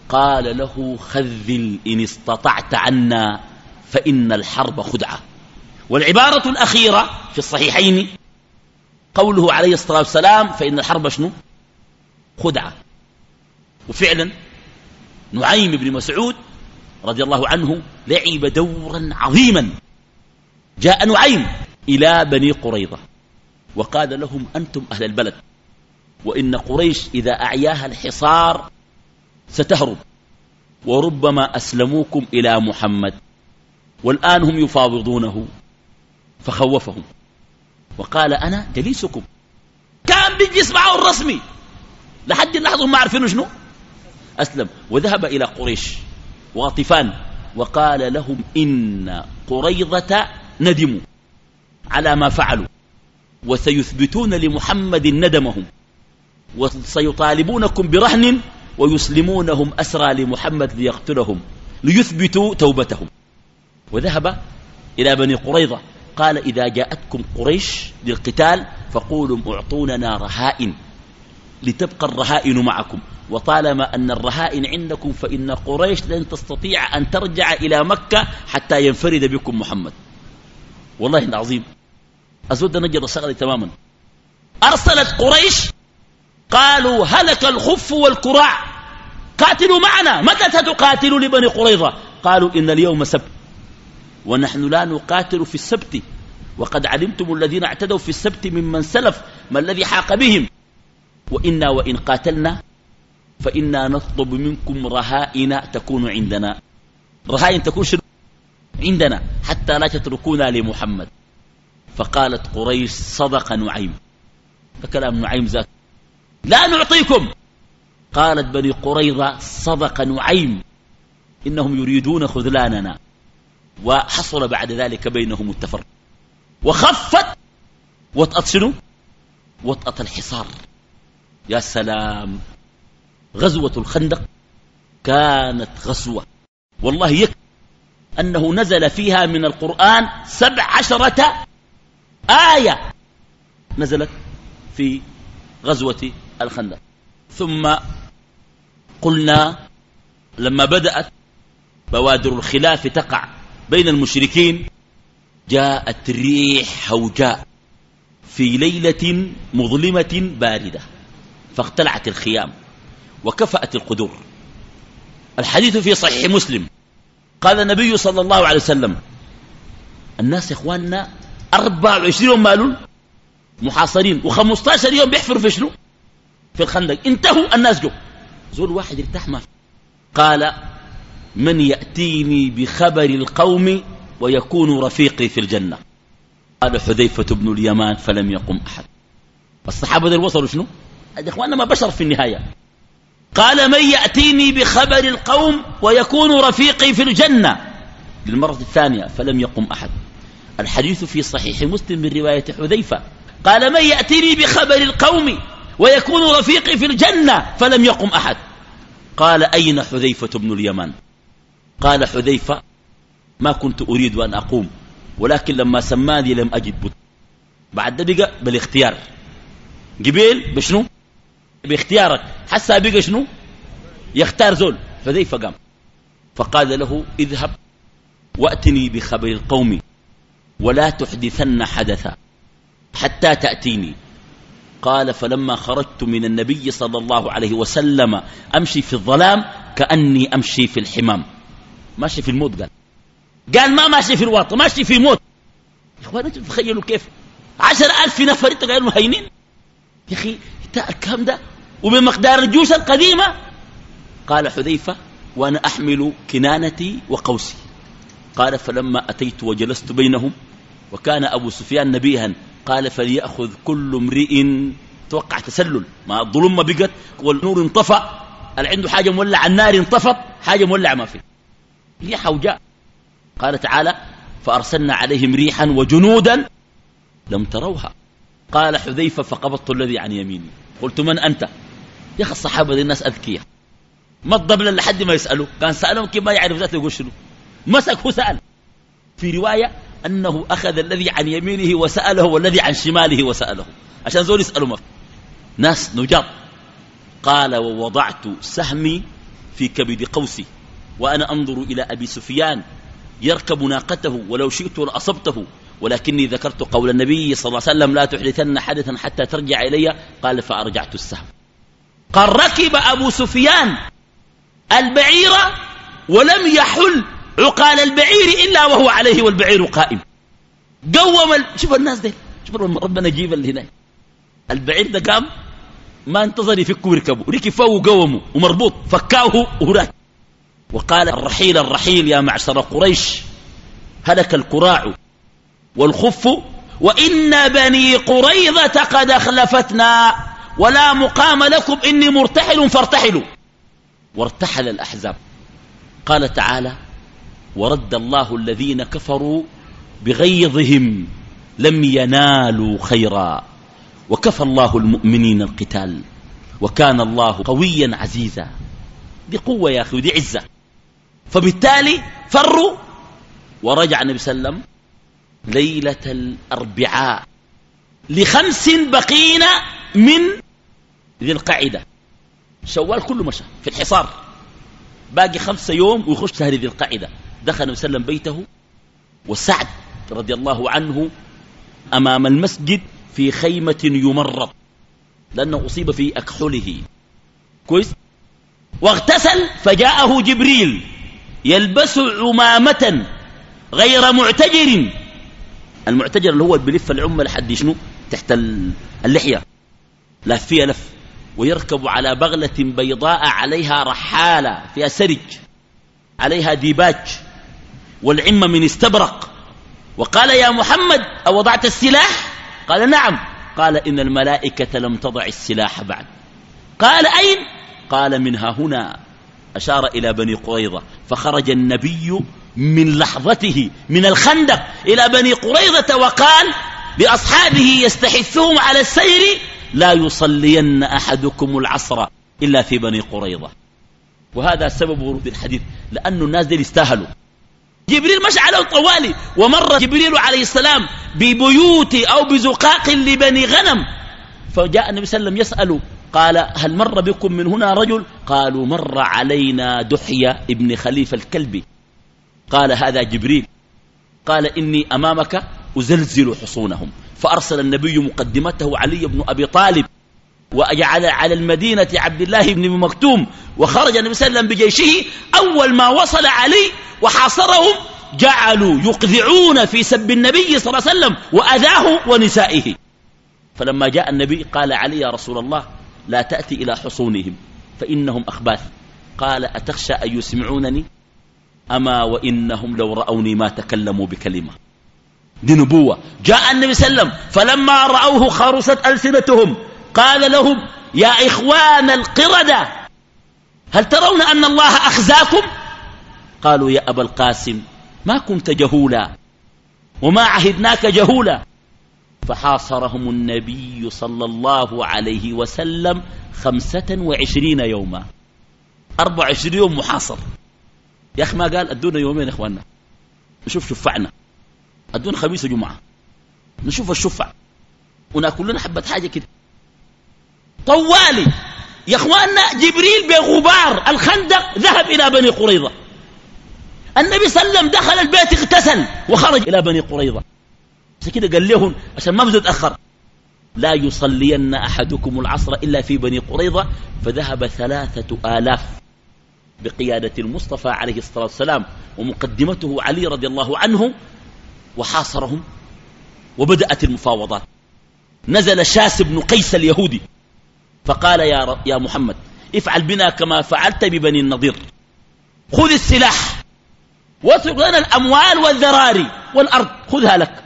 قال له خذل إن استطعت عنا فإن الحرب خدعة. والعبارة الأخيرة في الصحيحين قوله عليه الصلاة والسلام فإن الحرب شنو؟ خدعة. وفعلا نعيم بن مسعود رضي الله عنه لعب دورا عظيما. جاء نعيم إلى بني قريظة وقال لهم أنتم أهل البلد وإن قريش إذا أعياها الحصار ستهرب وربما أسلموكم إلى محمد والآن هم يفاوضونه. فخوفهم. وقال أنا جليسكم. كان بيجلس معه الرسمي. لحد اللحظة ما عارفين شنو. أسلم. وذهب إلى قريش واطفان وقال لهم إن قريضة ندموا على ما فعلوا. وسيثبتون لمحمد ندمهم. وسيطالبونكم برهن ويسلمونهم أسرى لمحمد ليقتلهم. ليثبتوا توبتهم. وذهب إلى بني قريظة. قال إذا جاءتكم قريش للقتال فقولوا اعطوننا رهائن لتبقى الرهائن معكم. وطالما أن الرهائن عندكم فإن قريش لن تستطيع أن ترجع إلى مكة حتى ينفرد بكم محمد. والله العظيم أزود نجد الشغله تماما. أرسلت قريش قالوا هلك الخف والكراع. قاتلوا معنا. متى ستقاتلوا لبني قريظة؟ قالوا إن اليوم سبت. ونحن لا نقاتل في السبت. وقد علمتم الذين اعتدوا في السبت ممن سلف ما الذي حاق بهم؟ وإنا وإن قاتلنا فإنا نطلب منكم رهائن تكون عندنا. رهائن تكون شنو؟ عندنا حتى لا تتركونا لمحمد. فقالت قريش صدق نعيم. فكلام نعيم ذات لا نعطيكم! قالت بني قريظة صدق نعيم. إنهم يريدون خذلاننا. وحصل بعد ذلك بينهم التفرق. وخفت وطأت شنو؟ وطأت الحصار. يا سلام! غزوة الخندق كانت غزوة. والله يكفي أنه نزل فيها من القرآن سبع عشرة آية نزلت في غزوة الخندق. ثم قلنا لما بدأت بوادر الخلاف تقع. بين المشركين جاءت ريح هوجاء في ليلة مظلمة باردة فاختلعت الخيام وكفأت القدور. الحديث في صحيح مسلم. قال النبي صلى الله عليه وسلم الناس يا اخواننا 24 يوم محاصرين و15 يوم بيحفروا في شنو؟ في الخندق. انتهوا الناس جو. زول واحد ارتاح ما قال من يأتيني بخبر القوم ويكون رفيقي في الجنة. قال حذيفة بن اليمان فلم يقم أحد. الصحابة دول وصلوا شنو؟ إخواننا ما بشر في النهاية. قال من يأتيني بخبر القوم ويكون رفيقي في الجنة. للمرة الثانية فلم يقم أحد. الحديث في صحيح مسلم من رواية حذيفة. قال من يأتيني بخبر القوم ويكون رفيقي في الجنة فلم يقم أحد. قال أين حذيفة بن اليمان؟ قال حذيفة ما كنت أريد أن أقوم ولكن لما سماني لم أجد بد بعد ده بقى بالاختيار. قبيل بشنو؟ باختيارك. حسا بقى شنو؟ يختار زول. حذيفة قام. فقال له اذهب وأتني بخبر القوم ولا تحدثن حدثا حتى تأتيني. قال فلما خرجت من النبي صلى الله عليه وسلم أمشي في الظلام كأني أمشي في الحمام. ماشي في الموت قال. قال ما ماشي في الواطة ماشي في موت. يا أخوان أنتم تخيلوا كيف؟ عشر ألف نفر انت قالوا هينين يا أخي الكلام ده؟ وبمقدار الجيوش القديمة؟ قال حذيفة وأنا أحمل كنانتي وقوسي. قال فلما أتيت وجلست بينهم وكان أبو سفيان نبيها قال فليأخذ كل امرئ. توقع تسلل. ما الظلم ما بقت والنور انطفى اللي عنده حاجة مولع؟ النار انطفت حاجة مولع ما فيه ريحة وجاء قال تعالى فأرسلنا عليهم ريحا وجنودا لم تروها. قال حذيفة فقبضت الذي عن يميني. قلت من أنت؟ يا أخي الصحابة دي الناس أذكية ما الضبل لحد ما يسألوا كان سألهم كيف ما يعرف ذاته يقول شنو. مسك هو سأل. في رواية أنه أخذ الذي عن يمينه وسأله والذي عن شماله وسأله. عشان زول يسألوا مف. ناس نجاط قال ووضعت سهمي في كبد قوسي. وأنا أنظر إلى أبي سفيان يركب ناقته ولو شئت لأصبته ولكني ذكرت قول النبي صلى الله عليه وسلم لا تحدثن حدثا حتى ترجع إلي قال فأرجعت السهم. قال ركب أبو سفيان البعير ولم يحل عقال البعير إلا وهو عليه والبعير قائم. قوم ال... شوف الناس دي شوف ربنا يجيب اللي هنا البعير ده قام ما انتظر يفكوا ويركبوا ركب فوق وقوموا ومربوط فكاه وراك وقال الرحيل الرحيل يا معشر قريش هلك الكراع والخف وإن بني قريظة قد أخلفتنا ولا مقام لكم إني مرتحل فارتحلوا. وارتحل الأحزاب. قال تعالى ورد الله الذين كفروا بغيظهم لم ينالوا خيرا. وكفى الله المؤمنين القتال وكان الله قويا عزيزا. دي قوة يا أخي ودي عزة. فبالتالي فروا ورجع النبي صلى الله عليه وسلم ليلة الأربعاء لخمس بقين من ذي القاعدة شوال كله مشى في الحصار. باقي خمسة يوم ويخش شهر ذي القاعدة دخل النبي صلى الله عليه وسلم بيته وسعد رضي الله عنه أمام المسجد في خيمة يمرض لأنه أصيب في أكحله كويس؟ واغتسل فجاءه جبريل. يلبس عمامة غير معتجر. المعتجر اللي هو بلف العمة لحد شنو؟ تحت اللحية. لف فيها لف. ويركب على بغلة بيضاء عليها رحالة فيها سرج. عليها ديباج. والعمة من استبرق. وقال يا محمد أوضعت السلاح؟ قال نعم. قال إن الملائكة لم تضع السلاح بعد. قال أين؟ قال منها هنا. أشار إلى بني قريظة فخرج النبي من لحظته من الخندق إلى بني قريظة وقال لأصحابه يستحثهم على السير لا يصلين أحدكم العصر إلا في بني قريظة. وهذا سبب ورود الحديث لأن الناس دي يستاهلوا جبريل مشى عليه طوالي ومر جبريل عليه السلام ببيوت أو بزقاق لبني غنم فجاء النبي صلى الله عليه وسلم يسأل قال هل مر بكم من هنا رجل؟ قالوا مر علينا دحية ابن خليفة الكلبي. قال هذا جبريل. قال إني أمامك أزلزل حصونهم. فأرسل النبي مقدمته علي بن أبي طالب وجعل على المدينة عبد الله بن مكتوم. وخرج النبي صلى الله عليه وسلم بجيشه. أول ما وصل علي وحاصرهم جعلوا يقذعون في سب النبي صلى الله عليه وسلم وأذاه ونسائه. فلما جاء النبي قال علي يا رسول الله لا تأتي إلى حصونهم فإنهم أخباث. قال أتخشى أن يسمعونني؟ أما وإنهم لو رأوني ما تكلموا بكلمة. دي نبوة. جاء النبي صلى الله عليه وسلم فلما رأوه خرست ألسنتهم. قال لهم يا إخوان القردة هل ترون أن الله أخزاكم؟ قالوا يا أبا القاسم ما كنت جهولا وما عهدناك جهولا. فحاصرهم النبي صلى الله عليه وسلم خمسة وعشرين يوما. أربع وعشرين يوم محاصر. يا أخي ما قال أدونا يومين يا إخواننا. نشوف شفعنا. أدونا خميس وجمعة. نشوف الشفع. وناكل لنا حبة حاجة كده. طوالي. يا إخواننا جبريل بغبار الخندق ذهب إلى بني قريظة. النبي صلى الله عليه وسلم دخل البيت اغتسل وخرج إلى بني قريظة. عشان كده قال لهم عشان ما بده يتاخر لا يصلين أحدكم العصر إلا في بني قريظة فذهب ثلاثة آلاف بقيادة المصطفى عليه الصلاة والسلام ومقدمته علي رضي الله عنه وحاصرهم وبدأت المفاوضات. نزل شاس بن قيس اليهودي فقال يا, يا محمد افعل بنا كما فعلت ببني النضير. خذ السلاح واترك لنا الأموال والذراري والأرض خذها لك.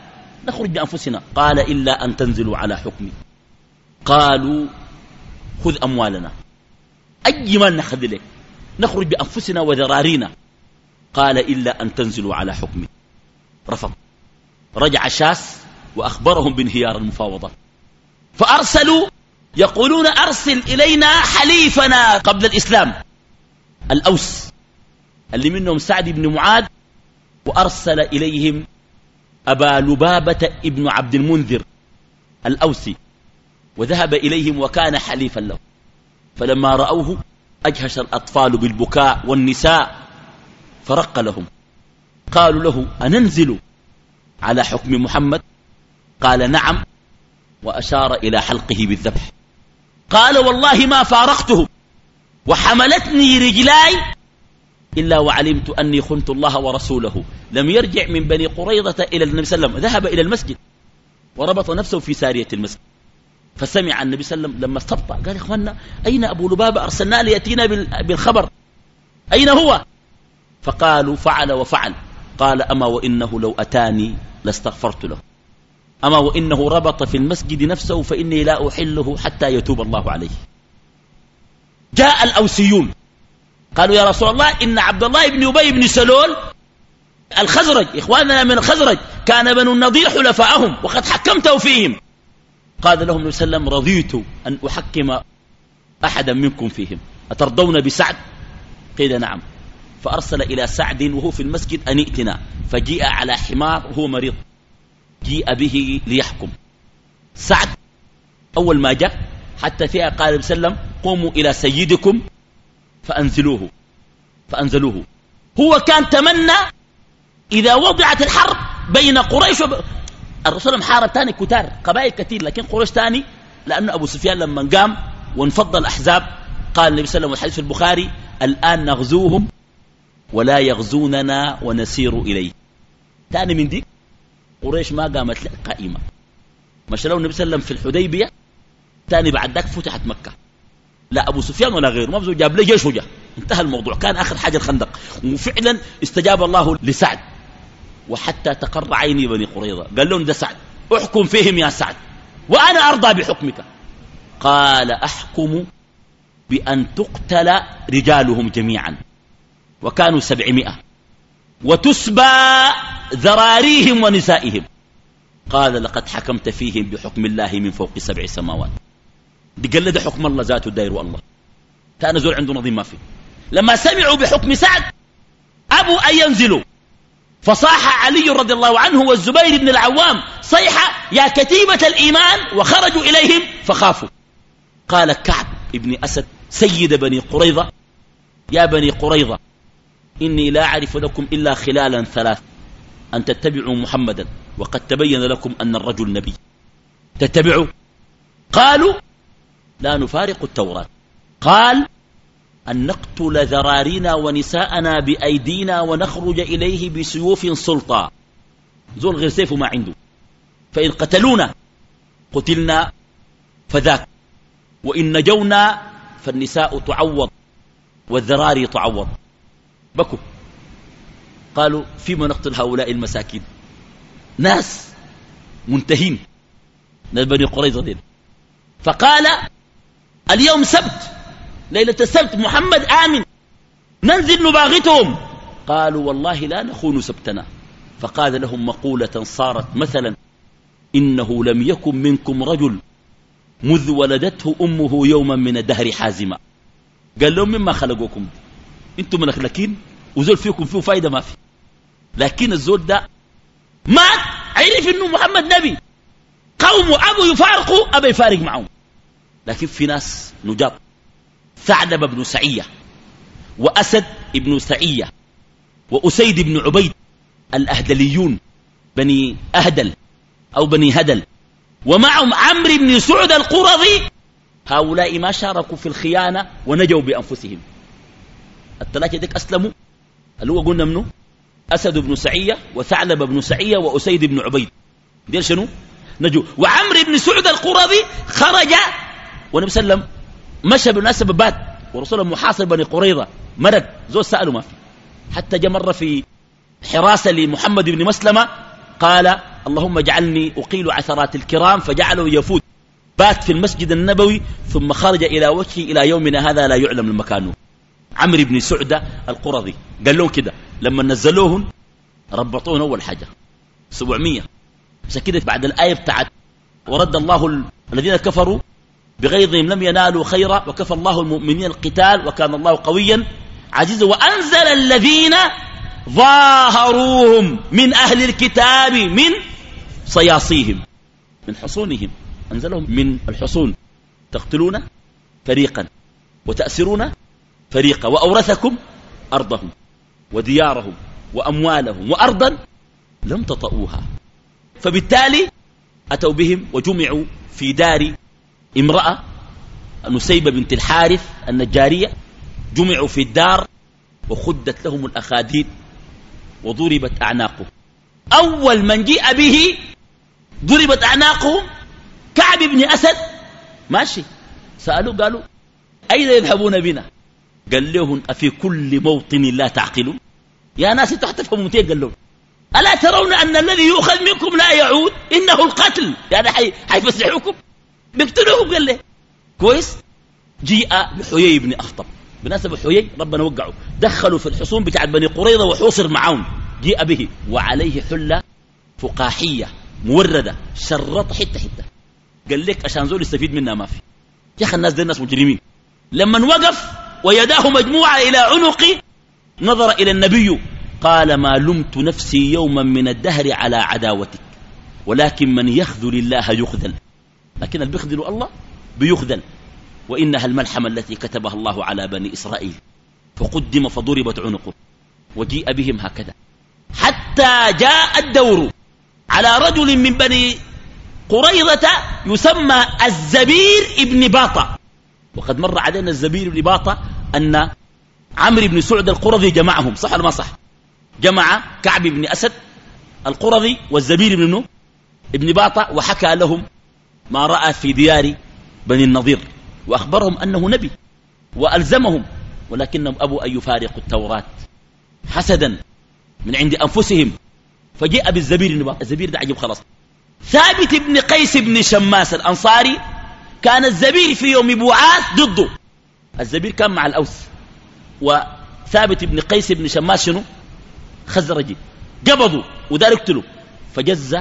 نخرج بأنفسنا قال إلا أن تنزلوا على حكمي قالوا خذ أموالنا. أي مال نخذ لك؟ نخرج بأنفسنا وذرارينا. قال إلا أن تنزلوا على حكمي رفض رجع شاس وأخبرهم بانهيار المفاوضات فأرسلوا يقولون أرسل إلينا حليفنا قبل الإسلام. الأوس. اللي منهم سعد بن معاذ وأرسل إليهم أبا لبابة ابن عبد المنذر الأوسي وذهب إليهم وكان حليفا له. فلما رأوه أجهش الأطفال بالبكاء والنساء فرق لهم. قالوا له أننزل على حكم محمد؟ قال نعم وأشار إلى حلقه بالذبح. قال والله ما فارقته وحملتني رجلاي إلا وعلمت أني خنت الله ورسوله. لم يرجع من بني قريضة إلى النبي صلى الله عليه وسلم. ذهب إلى المسجد وربط نفسه في سارية المسجد. فسمع النبي صلى الله عليه وسلم لما استبطأ. قال يا إخواننا أين أبو لبابة؟ أرسلنا ليأتينا بالخبر. أين هو؟ فقالوا فعل وفعل. قال أما وإنه لو أتاني لاستغفرت له. أما وإنه ربط في المسجد نفسه فإني لا أحله حتى يتوب الله عليه. جاء الأوسيون. قالوا يا رسول الله إن عبد الله بن أبي بن سلول الخزرج إخواننا من الخزرج كان بنو النضير حلفاءهم وقد حكمته فيهم. قال لهم صلى الله عليه وسلم رضيت أن أحكم أحدا منكم فيهم أترضون بسعد؟ قيل نعم. فأرسل إلى سعد وهو في المسجد أن ائتنا. فجيء على حمار وهو مريض. جيء به ليحكم. سعد أول ما جاء حتى فيها قال وسلم قوموا إلى سيدكم فأنزلوه. فأنزلوه. هو كان تمنى إذا وضعت الحرب بين قريش وب... الرسول حارب تاني كتار قبائل كثير لكن قريش تاني لأن أبو سفيان لما قام وانفض الأحزاب قال النبي صلى الله عليه وسلم والحديث في البخاري الآن نغزوهم ولا يغزوننا ونسير إليه. تاني من دي قريش ما قامت قائمة. له النبي صلى الله عليه وسلم في الحديبية تاني بعد ذاك فتحت مكة. لا أبو سفيان ولا غيره ما جاب له جيش وجه انتهى الموضوع. كان آخر حاجة الخندق. وفعلا استجاب الله لسعد. وحتى تقر عيني بني قريظة. قال لهم ده سعد. أحكم فيهم يا سعد. وأنا أرضى بحكمك. قال أحكم بأن تقتل رجالهم جميعا. وكانوا سبعمائة. وتسبى ذراريهم ونسائهم. قال لقد حكمت فيهم بحكم الله من فوق سبع سماوات. بقلد حكم الله ذاته الداير الله كان زول عنده نظيم ما فيه لما سمعوا بحكم سعد أبوا أن ينزلوا. فصاح علي رضي الله عنه والزبير بن العوام صيحة يا كتيبة الإيمان وخرجوا إليهم فخافوا. قال كعب ابن أسد سيد بني قريظة يا بني قريظة إني لا أعرف لكم إلا خلالا ثلاث أن تتبعوا محمدا وقد تبين لكم أن الرجل نبي. تتبعوا؟ قالوا لا نفارق التوراة. قال أن نقتل ذرارينا ونساءنا بأيدينا ونخرج إليه بسيوف سلطة. زول غير سيف ما عنده. فإن قتلونا قتلنا فذاك. وإن نجونا فالنساء تعوض والذراري تعوض بكوا قالوا فيما نقتل هؤلاء المساكين؟ ناس منتهين. من بني قريظة دين فقال اليوم سبت ليلة السبت محمد آمن ننزل نباغتهم. قالوا والله لا نخون سبتنا. فقال لهم مقولة صارت مثلا إنه لم يكن منكم رجل مذ ولدته أمه يوما من الدهر حازما. قال لهم مما خلقوكم؟ أنتم ملكلكين وزول فيكم فيه فايدة ما في. لكن الزول ده مات عرف إنه محمد نبي. قومه أبو يفارقوا ابى يفارق معهم. لكن في ناس نجاط ثعلب بن سعية وأسد بن سعية وأسيد بن عبيد الأهدليون بني أهدل أو بني هدل ومعهم عمرو بن سعد القرظي. هؤلاء ما شاركوا في الخيانة ونجوا بأنفسهم. الثلاثة ديك أسلموا؟ اللي هو قلنا منه أسد بن سعية وثعلب بن سعية وأسيد بن عبيد. دير شنو؟ نجوا. وعمرو بن سعد القرظي خرج والنبي صلى الله عليه وسلم مشى بالمناسبة بات ورسول محاصر بني قريظة مرق زول سأله ما في. حتى جاء مرة في حراسة لمحمد بن مسلمة قال اللهم اجعلني أقيل عثرات الكرام فجعله يفوت. بات في المسجد النبوي ثم خرج إلى وجهه إلى يومنا هذا لا يعلم المكان. عمرو بن سعدة القرظي قال لهم كده لما نزلوهم ربطوهم أول حاجة 700 بس كده بعد الآية بتاعت ورد الله الذين كفروا بغيظهم لم ينالوا خيرا وكفى الله المؤمنين القتال وكان الله قويا عزيزا وأنزل الذين ظاهروهم من أهل الكتاب من صياصيهم من حصونهم أنزلهم من الحصون تقتلون فريقا وتأسرون فريقا وأورثكم أرضهم وديارهم وأموالهم وأرضا لم تطؤوها فبالتالي أتوا بهم وجمعوا في دار امرأة نسيبة بنت الحارث النجارية جمعوا في الدار وخدت لهم الأخاديد وضربت أعناقه أول من جيء به ضربت أعناقهم كعب بن أسد. ماشي. سألوا قالوا أين يذهبون بنا؟ قال لهم أفي كل موطن لا تعقلون؟ يا ناس أنتوا حتفهموا متين قال لهم ألا ترون أن الذي يؤخذ منكم لا يعود؟ إنه القتل. يعني حي... حيفسحوكم؟ بيقتلوهم قال له كويس؟ جيء بحيي بن أخطب. بناسب حيي ربنا وقعه. دخلوا في الحصون بتاعت بني قريظة وحوصر معهم جيء به وعليه حلة فقاحية موردة شرط حتة حتة. قال لك عشان زول يستفيد منها ما في. يا أخي الناس دي الناس مجرمين. لما وقف ويداه مجموعة إلى عنقي نظر إلى النبي قال ما لمت نفسي يوما من الدهر على عداوتك ولكن من يخذل الله يخذل. لكن اللي بيخذل الله بيخذل وإنها الملحمة التي كتبها الله على بني إسرائيل. فقدم فضربت عنقه. وجيء بهم هكذا. حتى جاء الدور على رجل من بني قريضة يسمى الزبير ابن باطة. وقد مر علينا الزبير ابن باطة أن عمرو بن سعد القرظي جمعهم. صح ولا ما صح؟ جمع كعب بن أسد القرظي والزبير بن ابن باطة وحكى لهم ما رأى في ديار بني النضير وأخبرهم أنه نبي وألزمهم ولكنهم أبوا أن يفارقوا التوراة حسدا من عند أنفسهم فجاء بالزبير الزبير ده عجب خلاص. ثابت بن قيس بن شماس الأنصاري كان الزبير في يوم بوعاث ضده. الزبير كان مع الأوس وثابت بن قيس بن شماس شنو؟ خزرجي. قبضوا ودار اقتلوا. فجز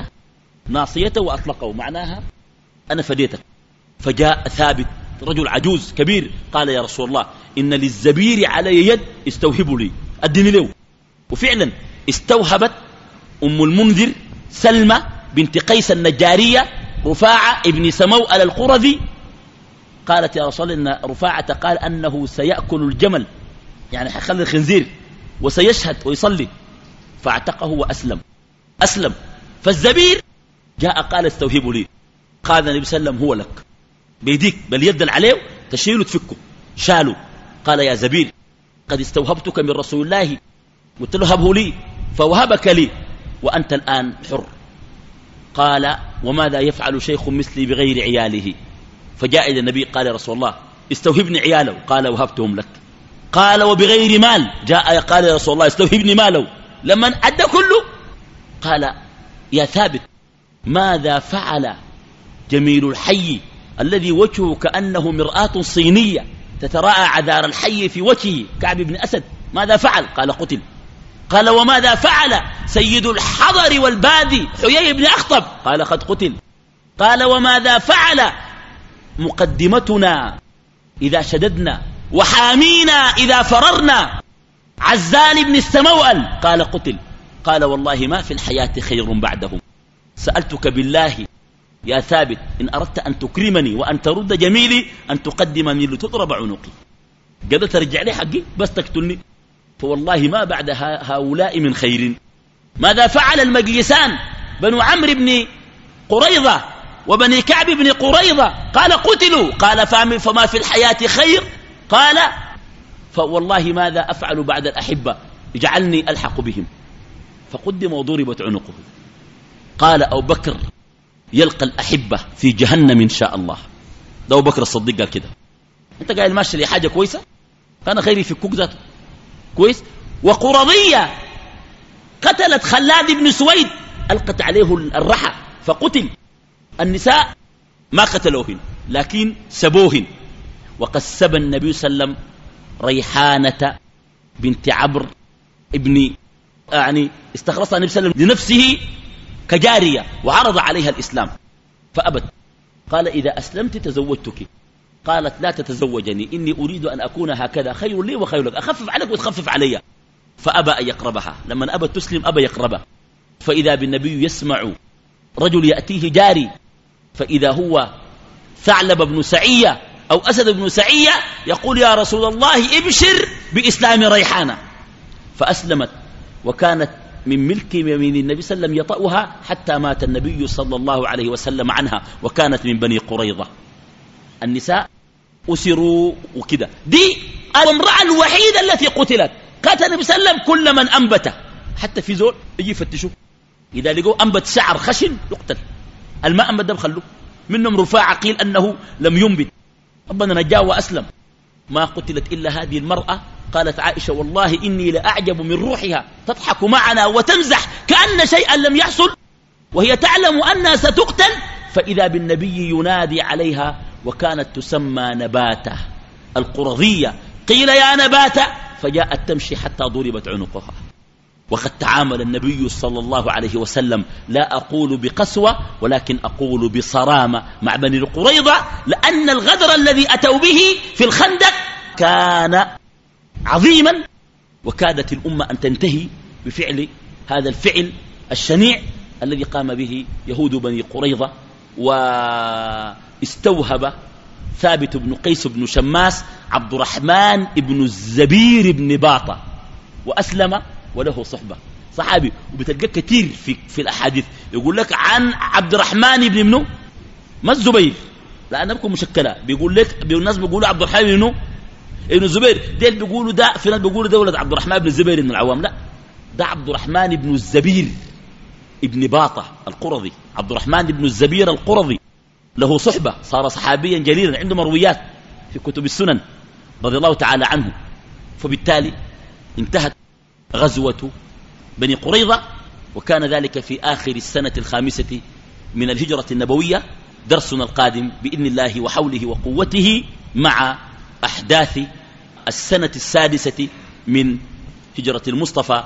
ناصيته وأطلقه. معناها أنا فديتك. فجاء ثابت رجل عجوز كبير قال يا رسول الله إن للزبير علي يد استوهبوا لي أدني له. وفعلا استوهبت أم المنذر سلمى بنت قيس النجارية رفاعة ابن سموأل القرذي. قالت يا رسول الله إن رفاعة قال أنه سيأكل الجمل. يعني حيخلي الخنزير وسيشهد ويصلي. فاعتقه وأسلم. أسلم. فالزبير جاء قال استوهبوا لي. قال النبي صلى الله عليه وسلم هو لك. بيديك بل يد عليه تشيله تفكه. شالوا. قال يا زبير قد استوهبتك من رسول الله. قلت له هبه لي فوهبك لي وأنت الآن حر. قال وماذا يفعل شيخ مثلي بغير عياله؟ فجاء إلى النبي قال يا رسول الله استوهبني عياله. قال وهبتهم لك. قال وبغير مال. جاء قال يا رسول الله استوهبني ماله. لما أدى كله؟ قال يا ثابت ماذا فعل جميل الحي الذي وجهه كأنه مرآة صينية تتراءى عذار الحي في وجهه. كعب بن أسد ماذا فعل؟ قال قتل. قال وماذا فعل سيد الحضر والبادي حيي بن أخطب؟ قال قد قتل. قال وماذا فعل مقدمتنا إذا شددنا وحامينا إذا فررنا عزال بن السموأل؟ قال قتل. قال والله ما في الحياة خير بعدهم. سألتك بالله يا ثابت إن أردت أن تكرمني وأن ترد جميلي أن تقدمني لتضرب عنقي. قبل ترجع لي حقي بس تقتلني. فوالله ما بعد هؤلاء من خير. ماذا فعل المجلسان؟ بنو عمرو بن قريضة وبني كعب بن قريضة قال قتلوا. قال فما في الحياة خير؟ قال فوالله ماذا أفعل بعد الأحبة؟ اجعلني ألحق بهم. فقدم وضربت عنقه قال أبو بكر يلقى الأحبة في جهنم إن شاء الله. ده أبو بكر الصديق قال كده. أنت قاعد ماشي لي حاجة كويسة؟ كان خيري في الكوك ذاته. كويس؟ وقرضية قتلت خلاد بن سويد. ألقت عليه الرحى. فقتل. النساء ما قتلوهن لكن سبوهن. وقد سبى النبي صلى الله عليه وسلم ريحانة بنت عبر ابن يعني استخلصها النبي صلى الله عليه وسلم لنفسه كجارية وعرض عليها الإسلام. فأبت. قال إذا أسلمت تزوجتك. قالت لا تتزوجني. إني أريد أن أكون هكذا. خير لي وخير لك. أخفف عليك وتخفف علي. فأبى أن يقربها. لما أبى تسلم أبى يقربها. فإذا بالنبي يسمع رجل يأتيه جاري. فإذا هو ثعلب بن سعية أو أسد بن سعية يقول يا رسول الله ابشر بإسلام ريحانة. فأسلمت. وكانت من ملك يمين النبي صلى الله عليه وسلم يطأها حتى مات النبي صلى الله عليه وسلم عنها وكانت من بني قريظة. النساء أسروا وكذا دي المرأة الوحيدة التي قتلت. قتل النبي صلى الله عليه وسلم كل من أنبت حتى في زول يجي يفتشوا إذا لقوا أنبت شعر خشن يقتل. الماء أنبت ده بخلوه منهم رفاعة قيل أنه لم ينبت. ربنا نجاه وأسلم. ما قتلت إلا هذه المرأة قالت عائشة والله إني لأعجب من روحها تضحك معنا وتمزح كأن شيئا لم يحصل وهي تعلم أنها ستقتل فإذا بالنبي ينادي عليها وكانت تسمى نباتة القرظية قيل يا نباتة فجاءت تمشي حتى ضربت عنقها. وقد تعامل النبي صلى الله عليه وسلم لا أقول بقسوة ولكن أقول بصرامة مع بني القريضة لأن الغدر الذي أتوا به في الخندق كان عظيما وكادت الأمة أن تنتهي بفعل هذا الفعل الشنيع الذي قام به يهود بني قريظة واستوهب ثابت بن قيس بن شماس عبد الرحمن بن الزبير بن باطة وأسلم وله صحبة. صحابي وبتلقى كثير في, في الأحاديث. يقول لك عن عبد الرحمن بن منه ما الزبير؟ لأنها بكم مشكلة. بيقول لك الناس بيقولوا عبد الرحمن بن ابن الزبير ديل بيقولوا ده في ناس بيقولوا ده ولد عبد الرحمن بن الزبير بن العوام. لا ده عبد الرحمن بن الزبير ابن باطة القرظي. عبد الرحمن بن الزبير القرظي. له صحبة صار صحابيا جليلا عنده مرويات في كتب السنن رضي الله تعالى عنه. فبالتالي انتهت غزوة بني قريظة وكان ذلك في آخر السنة الخامسة من الهجرة النبوية درسنا القادم بإذن الله وحوله وقوته مع أحداث السنة السادسة من هجرة المصطفى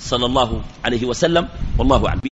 صلى الله عليه وسلم. والله أعلم.